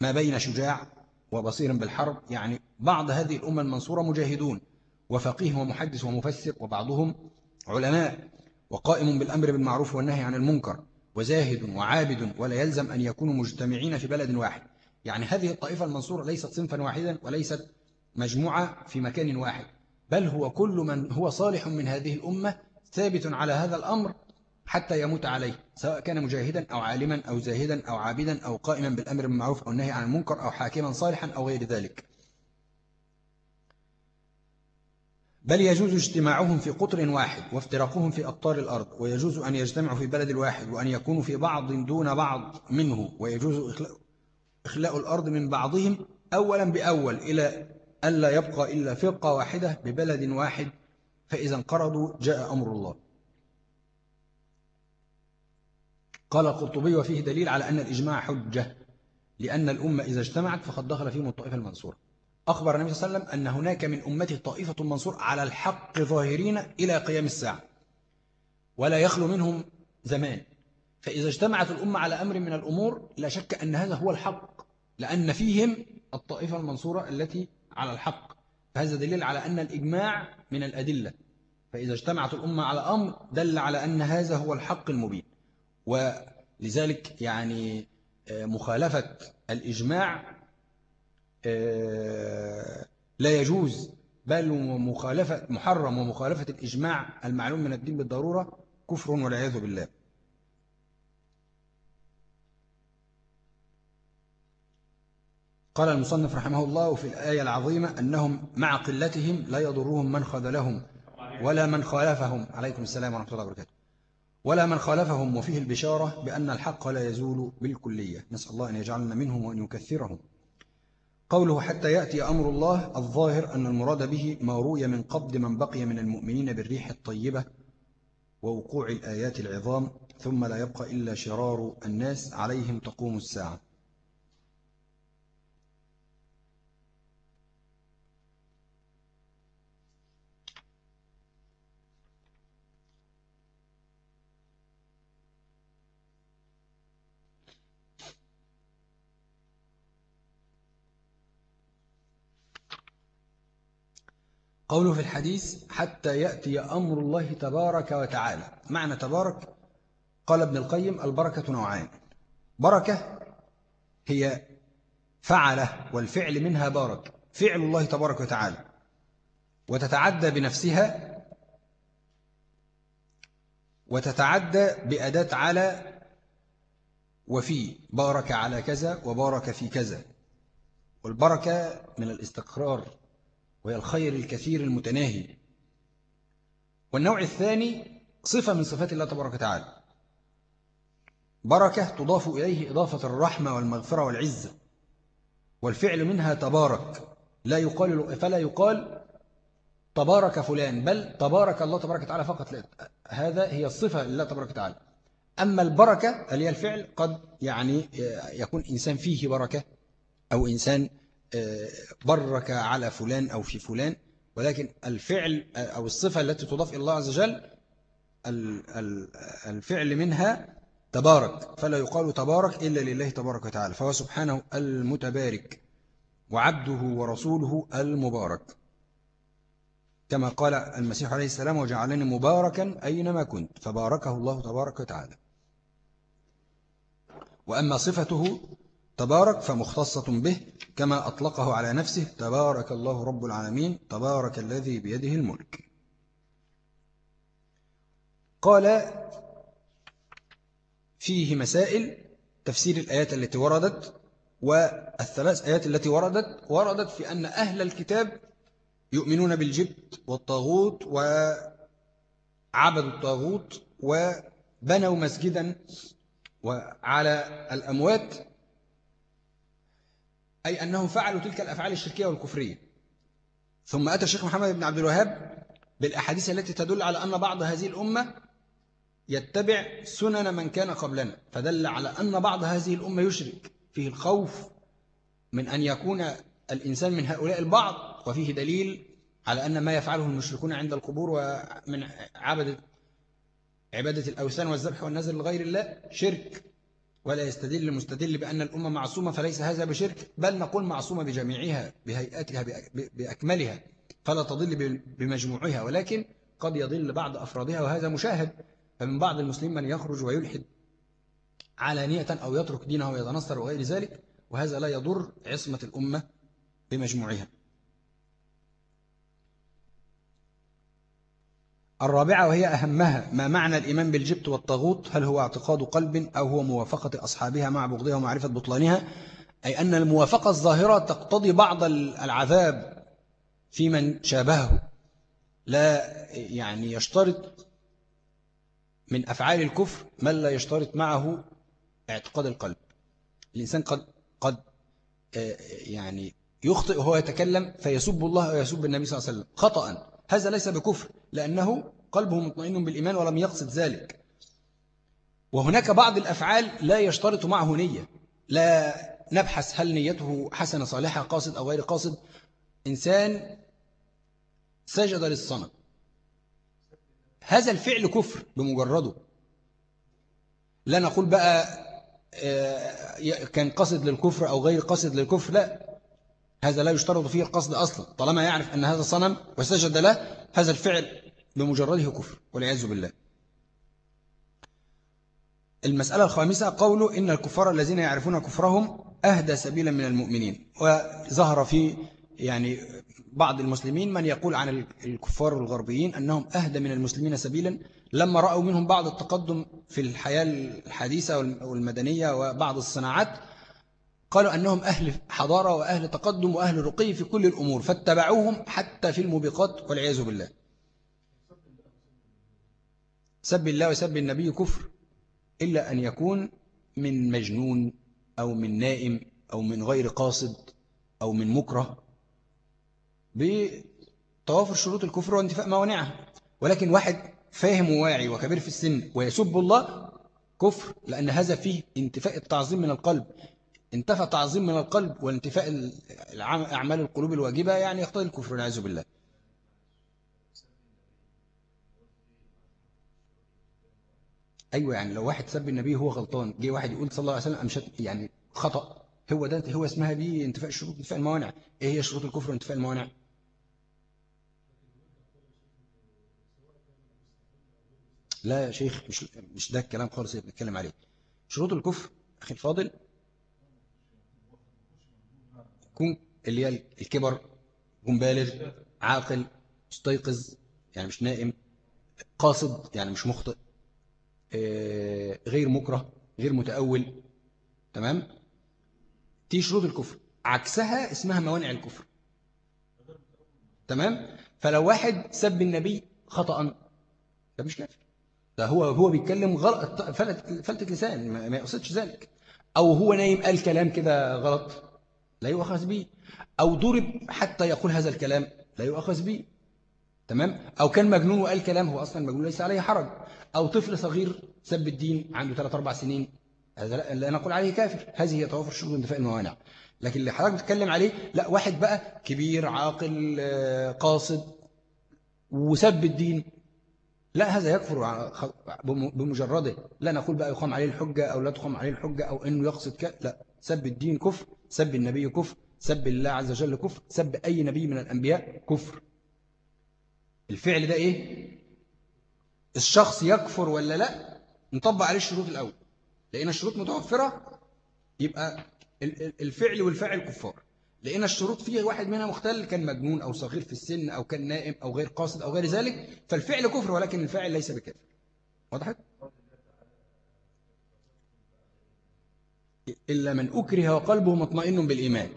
ما بين شجاع وبصير بالحرب يعني بعض هذه الأمة المنصورة مجاهدون وفقيه ومحدث ومفسر وبعضهم علماء وقائم بالأمر بالمعروف والنهي عن المنكر وزاهد وعابد ولا يلزم أن يكونوا مجتمعين في بلد واحد. يعني هذه الطائفة المنصورة ليست صنفا واحدا وليست مجموعة في مكان واحد بل هو كل من هو صالح من هذه الأمة ثابت على هذا الأمر حتى يموت عليه سواء كان مجاهدا أو عالما أو زاهدا أو عابدا أو قائما بالأمر بالمعروف أو النهي عن المنكر أو حاكما صالحا أو غير ذلك. بل يجوز اجتماعهم في قطر واحد وافتراقهم في أقطار الأرض ويجوز أن يجتمعوا في بلد واحد وأن يكونوا في بعض دون بعض منه ويجوز إخلاء الأرض من بعضهم أولا بأول إلى ألا يبقى إلا فرقة واحدة ببلد واحد فإذا انقرضوا جاء أمر الله. قال القرطبي وفيه دليل على أن الإجماع حجة لأن الأمة إذا اجتمعت فقد دخل فيهم الطائفة المنصورة. أخبر النبي صلى الله عليه وسلم أن هناك من أمته طائفة منصور على الحق ظاهرين إلى قيام الساعة ولا يخلو منهم زمان. فإذا اجتمعت الأمة على أمر من الأمور لا شك أن هذا هو الحق لأن فيهم الطائفة المنصورة التي على الحق. فهذا دليل على أن الإجماع من الأدلة. فإذا اجتمعت الأمة على أمر دل على أن هذا هو الحق المبين. ولذلك يعني آه، مخالفة الإجماع آه، لا يجوز بل مخالفة محرم ومخالفة الإجماع المعلوم من الدين بالضرورة كفر والعياذ بالله. قال المصنف رحمه الله في الآية العظيمة أنهم مع قلتهم لا يضرهم من خذلهم ولا من خالفهم. عليكم السلام ورحمة الله وبركاته. ولا من خالفهم وفيه البشارة بأن الحق لا يزول بالكلية. نسأل الله أن يجعلنا منهم وأن يكثرهم. قوله حتى يأتي أمر الله الظاهر أن المراد به ما روي من قبض من بقي من المؤمنين بالريح الطيبة ووقوع الآيات العظام ثم لا يبقى إلا شرار الناس عليهم تقوم الساعة. قوله في الحديث حتى يأتي أمر الله تبارك وتعالى. معنى تبارك قال ابن القيم البركة نوعان. بركة هي فعلة والفعل منها بارك فعل الله تبارك وتعالى. وتتعدى بنفسها وتتعدى بأداة على وفي بارك على كذا وبارك في كذا. والبركة من الاستقرار. وهي الخير الكثير المتناهي. والنوع الثاني صفة من صفات الله تبارك وتعالى. بركة تضاف إليه إضافة الرحمة والمغفرة والعزة. والفعل منها تبارك. لا يقال فلا يقال تبارك فلان بل تبارك الله تبارك وتعالى فقط. هذا هي الصفة لله تبارك وتعالى. أما البركة اللي هي الفعل قد يعني يكون إنسان فيه بركة أو إنسان برك على فلان أو في فلان ولكن الفعل أو الصفة التي تضاف إلى الله عز وجل الفعل منها تبارك فلا يقال تبارك إلا لله تبارك وتعالى فهو سبحانه المتبارك وعبده ورسوله المبارك. كما قال المسيح عليه السلام وجعلني مباركا أينما كنت فباركه الله تبارك وتعالى. وأما صفته تبارك فمختصة به كما أطلقه على نفسه تبارك الله رب العالمين تبارك الذي بيده الملك. قال فيه مسائل تفسير الآيات التي وردت والثلاث آيات التي وردت وردت في أن أهل الكتاب يؤمنون بالجبت والطاغوت وعبدوا الطاغوت وبنوا مسجدا وعلى الأموات. أي أنهم فعلوا تلك الأفعال الشركية والكفرية. ثم أتى الشيخ محمد بن عبد الوهاب بالأحاديث التي تدل على أن بعض هذه الأمة يتبع سنن من كان قبلنا فدل على أن بعض هذه الأمة يشرك. فيه الخوف من أن يكون الإنسان من هؤلاء البعض وفيه دليل على أن ما يفعله المشركون عند القبور ومن عبادة الأوثان والذبح والنزل لغير الله شرك. ولا يستدل المستدل بأن الأمة معصومة فليس هذا بشرك بل نقول معصومة بجميعها بهيئتها بأكملها. فلا تضل بمجموعها ولكن قد يضل بعض أفرادها وهذا مشاهد. فمن بعض المسلمين من يخرج ويلحد علانية أو يترك دينه ويتنصر وغير ذلك وهذا لا يضر عصمة الأمة بمجموعها. الرابعة وهي أهمها ما معنى الإيمان بالجبت والطاغوت؟ هل هو اعتقاد قلب أو هو موافقة أصحابها مع بغضها ومعرفة بطلانها؟ أي أن الموافقة الظاهرة تقتضي بعض العذاب في من شابهه لا يعني يشترط من أفعال الكفر من لا يشترط معه اعتقاد القلب. الإنسان قد قد آه، يعني يخطئ وهو يتكلم فيسب الله ويسب النبي صلى الله عليه وسلم خطأ. هذا ليس بكفر لأنه قلبه مطمئن بالإيمان ولم يقصد ذلك. وهناك بعض الأفعال لا يشترط معه نية. لا نبحث هل نيته حسنة صالحة قاصد أو غير قاصد. إنسان سجد للصنم. هذا الفعل كفر بمجرده. لا نقول بقى آه، كان قصد للكفر أو غير قصد للكفر لا. هذا لا يشترط فيه القصد أصلا. طالما يعرف أن هذا صنم وسجد له هذا الفعل بمجرده كفر والعياذ بالله. المسألة الخامسة قوله إن الكفار الذين يعرفون كفرهم أهدى سبيلا من المؤمنين. وظهر في يعني بعض المسلمين من يقول عن الكفار الغربيين أنهم أهدى من المسلمين سبيلا. لما رأوا منهم بعض التقدم في الحياة الحديثة والمدنية وبعض الصناعات قالوا أنهم أهل حضارة وأهل تقدم وأهل رقي في كل الأمور فاتبعوهم حتى في الموبقات والعياذ بالله. سب الله وسب النبي كفر إلا أن يكون من مجنون أو من نائم أو من غير قاصد أو من مكره بتوافر شروط الكفر وانتفاء موانعها ولكن واحد فاهم وواعي وكبير في السن ويسب الله كفر لأن هذا فيه انتفاء التعظيم من القلب. انتفى تعظيم من القلب وانتفاء أعمال القلوب الواجبة يعني يقتضي الكفر والعياذ بالله. أيوة يعني لو واحد سب النبي هو غلطان جه واحد يقول صلى الله عليه وسلم أمشت يعني خطأ. هو ده هو اسمها دي انتفاء الشروط انتفاء الموانع. إيه هي شروط الكفر وانتفاء الموانع؟ لا يا شيخ مش مش ده الكلام خالص اللي بنتكلم عليه. شروط الكفر أخي الفاضل يكون اللي هي الكبر يكون بالغ عاقل مستيقظ يعني مش نائم قاصد يعني مش مخطئ آه، غير مكره غير متأول تمام؟ دي شروط الكفر. عكسها اسمها موانع الكفر. تمام؟ فلو واحد سب النبي خطأ ده مش كافر. ده هو هو بيتكلم غلط فلتة لسان ما يقصدش ذلك. أو هو نايم قال كلام كده غلط. لا يؤخذ به أو ضرب حتى يقول هذا الكلام لا يؤخذ به تمام؟ أو كان مجنون وقال كلام هو أصلا مجنون ليس عليه حرج. أو طفل صغير سب الدين عنده 3-4 سنين. هذا لا نقول عليه كافر. هذه هي توافر شروط انتفاء الموانع. لكن اللي حضرتك بتتكلم عليه لا واحد بقى كبير عاقل آه، قاصد وسب الدين. لا هذا يكفر بمجرده. لا نقول بقى يقام عليه الحجة أو لا تقام عليه الحجة أو إنه يقصد ك... لا سب الدين كفر. سب النبي كفر سب الله عز وجل كفر سب أي نبي من الأنبياء كفر. الفعل ده إيه؟ الشخص يكفر ولا لا؟ نطبق عليه الشروط الأول. لقينا الشروط متوفرة يبقى الفعل والفاعل كفار. لقينا الشروط فيه واحد منها مختل كان مجنون أو صغير في السن أو كان نائم أو غير قاصد أو غير ذلك فالفعل كفر ولكن الفاعل ليس بكافر. وضحت؟ إلا من أكره وقلبه مطمئن بالإيمان.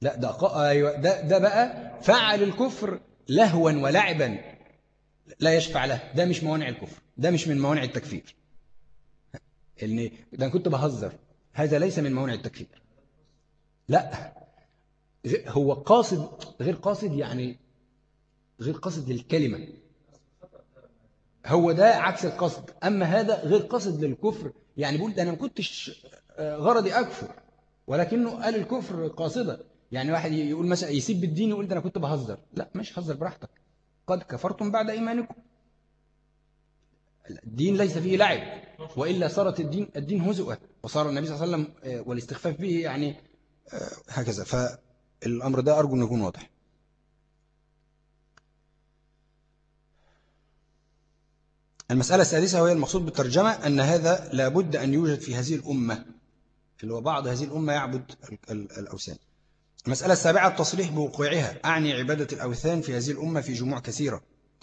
لا ده أيوة ده ده بقى فعل الكفر لهوا ولعبا لا يشفع له. ده مش موانع الكفر ده مش من موانع التكفير. ان ده أنا كنت بهزر هذا ليس من موانع التكفير. لا هو قاصد غير قاصد يعني غير قاصد للكلمة. هو ده عكس القصد. أما هذا غير قاصد للكفر يعني بيقول ده أنا ما كنتش آه، غرضي أكفر ولكنه قال الكفر قاصدة يعني واحد يقول مثلا يسيب الدين يقول ده أنا كنت بهزر. لا مش هزر براحتك. قد كفرتم بعد إيمانكم. الدين ليس فيه لعب وإلا صارت الدين الدين هزؤة وصار النبي صلى الله عليه وسلم آه، والاستخفاف به يعني آه، هكذا. فالأمر ده أرجو أن يكون واضح. المسألة السادسة وهي المقصود بالترجمة أن هذا لابد أن يوجد في هذه الأمة اللي هو بعض هذه الأمة يعبد الأوثان. المسألة السابعة التصريح بوقوعها. أعني عبادة الأوثان في هذه الأمة في جموع كثيرة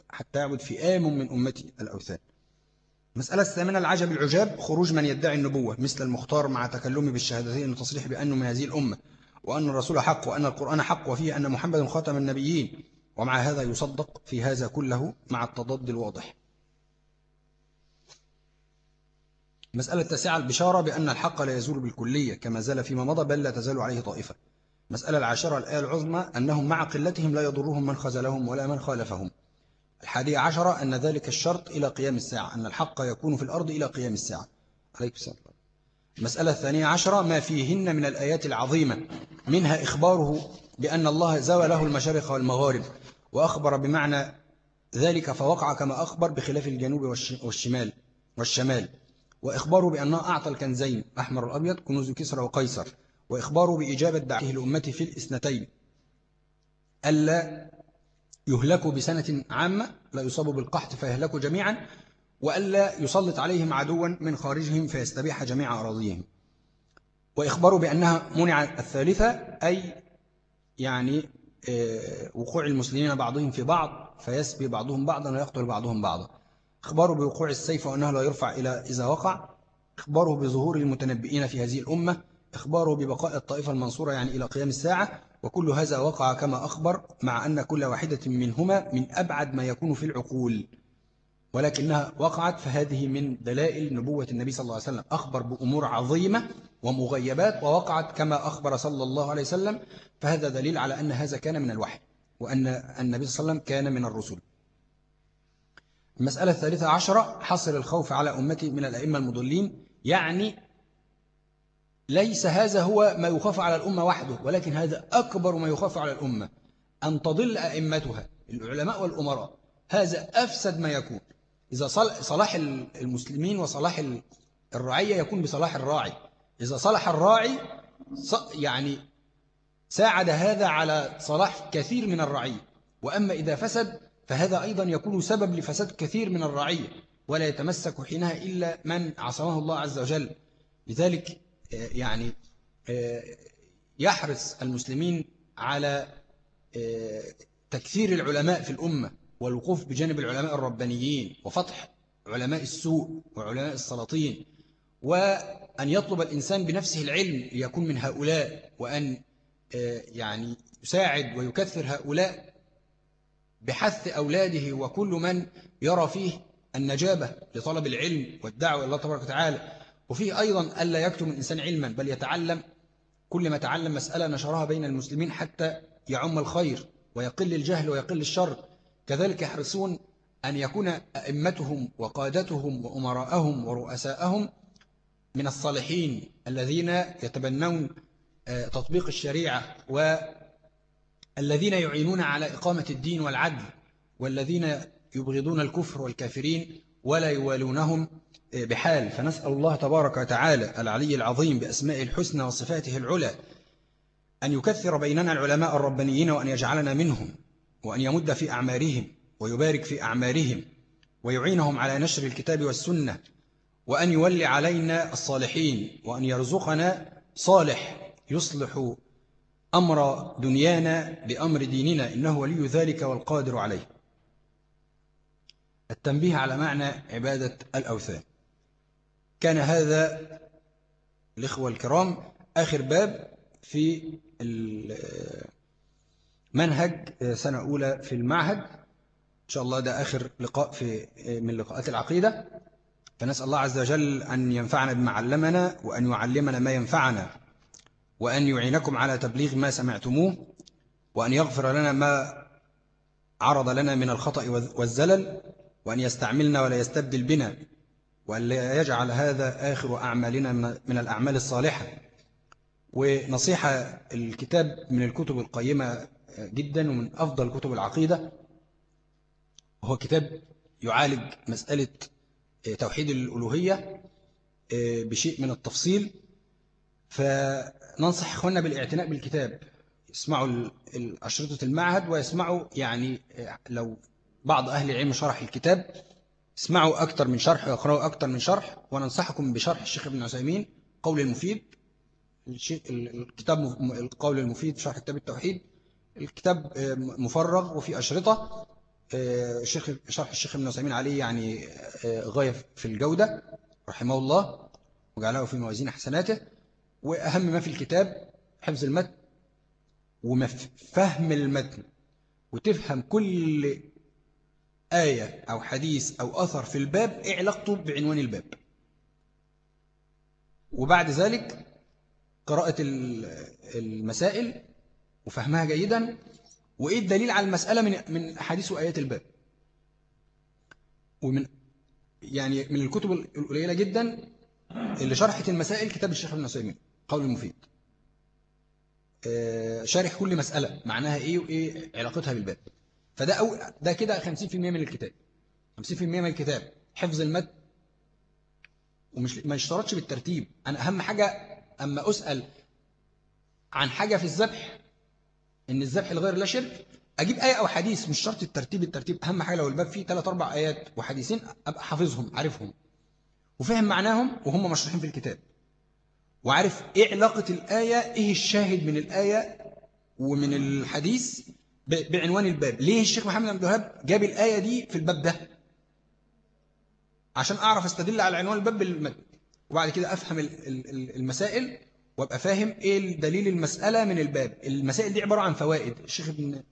حتى يعبد فئام من أمتي الأوثان. المسألة الثامنة العجب العجاب خروج من يدعي النبوة مثل المختار مع تكلمه بالشهادتين والتصريح بأنه من هذه الأمة وأن الرسول حق وأن القرآن حق وفيه أن محمد خاتم النبيين ومع هذا يصدق في هذا كله مع التضاد الواضح. مسألة التاسعة البشارة بأن الحق لا يزول بالكلية كما زال فيما مضى بل لا تزال عليه طائفة. مسألة العاشرة الآية العظمى أنهم مع قلتهم لا يضرهم من خزلهم ولا من خالفهم. الحادية عشرة أن ذلك الشرط إلى قيام الساعة أن الحق يكون في الأرض إلى قيام الساعة. عليك السلام. المسألة الثانية عشرة ما فيهن من الآيات العظيمة منها إخباره بأن الله زوى له المشارق والمغارب وأخبر بمعنى ذلك فوقع كما أخبر بخلاف الجنوب والشمال والشمال. وإخباره بأنه أعطى الكنزين أحمر الأبيض كنوز كسرى وقيصر. وإخباره بإجابة دعوته لأمته في الإثنتين. ألا يهلكوا بسنة عامة لا يصابوا بالقحط فيهلكوا جميعا وألا يسلط عليهم عدوا من خارجهم فيستبيح جميع أراضيهم. وإخباره بأنها منع الثالثة أي يعني آه، وقوع المسلمين بعضهم في بعض فيسبي بعضهم بعضا ويقتل بعضهم بعضا. إخباره بوقوع السيف وأنه لا يرفع إلى إذا وقع. إخباره بظهور المتنبئين في هذه الأمة. إخباره ببقاء الطائفة المنصورة يعني إلى قيام الساعة. وكل هذا وقع كما أخبر مع أن كل واحدة منهما من أبعد ما يكون في العقول. ولكنها وقعت فهذه من دلائل نبوة النبي صلى الله عليه وسلم. أخبر بأمور عظيمة ومغيبات ووقعت كما أخبر صلى الله عليه وسلم. فهذا دليل على أن هذا كان من الوحي وأن النبي صلى الله عليه وسلم كان من الرسل. المسألة الثالثة عشرة حصر الخوف على أمتي من الأئمة المضلين. يعني ليس هذا هو ما يخاف على الأمة وحده ولكن هذا أكبر ما يخاف على الأمة أن تضل أئمتها العلماء والأمراء. هذا أفسد ما يكون. إذا صلاح المسلمين وصلاح الرعية يكون بصلاح الراعي. إذا صلح الراعي يعني ساعد هذا على صلاح كثير من الرعية. وأما إذا فسد فهذا أيضا يكون سبب لفساد كثير من الرعية ولا يتمسك حينها إلا من عصمه الله عز وجل. لذلك آه، يعني آه، يحرص المسلمين على آه، تكثير العلماء في الأمة والوقوف بجانب العلماء الربانيين وفتح علماء السوء وعلماء السلاطين وأن يطلب الإنسان بنفسه العلم ليكون من هؤلاء وأن يعني يساعد ويكثر هؤلاء بحث أولاده وكل من يرى فيه النجابة لطلب العلم والدعوة إلى الله تبارك وتعالى. وفيه أيضا ألا يكتم الإنسان علما بل يتعلم كل ما تعلم مسألة نشرها بين المسلمين حتى يعم الخير ويقل الجهل ويقل الشر. كذلك يحرصون أن يكون أئمتهم وقادتهم وأمراءهم ورؤساءهم من الصالحين الذين يتبنون آه، تطبيق الشريعة والذين يعينون على إقامة الدين والعدل والذين يبغضون الكفر والكافرين ولا يوالونهم بحال. فنسأل الله تبارك وتعالى العلي العظيم بأسماء الحسنى وصفاته العلى أن يكثر بيننا العلماء الربانيين وأن يجعلنا منهم وأن يمد في أعمارهم ويبارك في أعمارهم ويعينهم على نشر الكتاب والسنة وأن يولي علينا الصالحين وأن يرزقنا صالح يصلح أمر دنيانا بأمر ديننا إنه ولي ذلك والقادر عليه. التنبيه على معنى عبادة الأوثان. كان هذا الإخوة الكرام آخر باب في منهج سنة أولى في المعهد. إن شاء الله ده آخر لقاء في من لقاءات العقيدة. فنسأل الله عز وجل أن ينفعنا بما علمنا وأن يعلمنا ما ينفعنا. وأن يعينكم على تبليغ ما سمعتموه وأن يغفر لنا ما عرض لنا من الخطأ والزلل وأن يستعملنا ولا يستبدل بنا وأن لا يجعل هذا آخر أعمالنا من الأعمال الصالحة. ونصيحة الكتاب من الكتب القيمة جدا ومن أفضل كتب العقيدة هو كتاب يعالج مسألة توحيد الألوهية بشيء من التفصيل. فننصح إخواننا بالاعتناء بالكتاب. يسمعوا أشرطة المعهد ويسمعوا يعني لو بعض أهل العلم شرح الكتاب اسمعوا أكتر من شرح واقرأوا أكتر من شرح وننصحكم بشرح الشيخ ابن عثيمين قول المفيد. الكتاب القول المفيد شرح كتاب التوحيد. الكتاب مفرغ وفي أشرطة. الشيخ شرح الشيخ ابن عثيمين عليه يعني غاية في الجودة رحمه الله وجعله في موازين حسناته. وأهم ما في الكتاب حفظ المتن وفهم المتن وتفهم كل آية أو حديث أو أثر في الباب إيه علاقته بعنوان الباب. وبعد ذلك قراءة المسائل وفهمها جيدا وإيه الدليل على المسألة من من حديث وآيات الباب؟ ومن يعني من الكتب القليلة جدا اللي شرحت المسائل كتاب الشيخ ابن عثيمين. قول المفيد آه، شارح كل مسألة معناها إيه وإيه علاقتها بالباب. فده أو ده كده 50% من الكتاب. 50% من الكتاب. حفظ المد ومش ما يشترطش بالترتيب. أنا أهم حاجة أما أسأل عن حاجة في الذبح إن الذبح لغير لا شرك أجيب آية أو حديث مش شرط الترتيب الترتيب أهم حاجة لو الباب فيه ثلاث أربع آيات وحديثين أبقى حافظهم عارفهم. وفهم معناهم وهم مشروحين في الكتاب. وعارف إيه علاقة الآية إيه الشاهد من الآية ومن الحديث بعنوان الباب. ليه الشيخ محمد عبد الوهاب جاب الآية دي في الباب ده؟ عشان أعرف أستدل على عنوان الباب بالمد وبعد كده أفهم المسائل وأبقى فاهم إيه دليل المسألة من الباب. المسائل دي عبارة عن فوائد. الشيخ ابن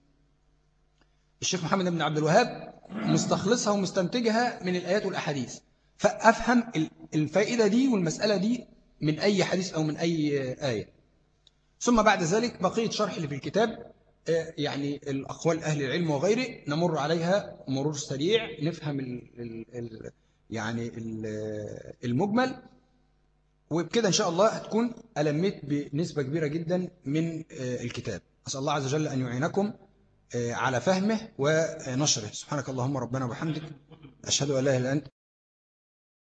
الشيخ محمد بن عبد الوهاب مستخلصها ومستنتجها من الآيات والأحاديث. فأفهم الفائدة دي والمسألة دي من أي حديث أو من أي آية. ثم بعد ذلك بقية شرح اللي في الكتاب آه، يعني الأقوال أهل العلم وغيره نمر عليها مرور سريع نفهم ال ال ال يعني ال المجمل. وبكده إن شاء الله هتكون ألمت بنسبة كبيرة جدا من آه، الكتاب. أسأل الله عز وجل أن يعينكم آه، على فهمه ونشره. سبحانك اللهم ربنا وبحمدك أشهد أن لا إله إلا أنت.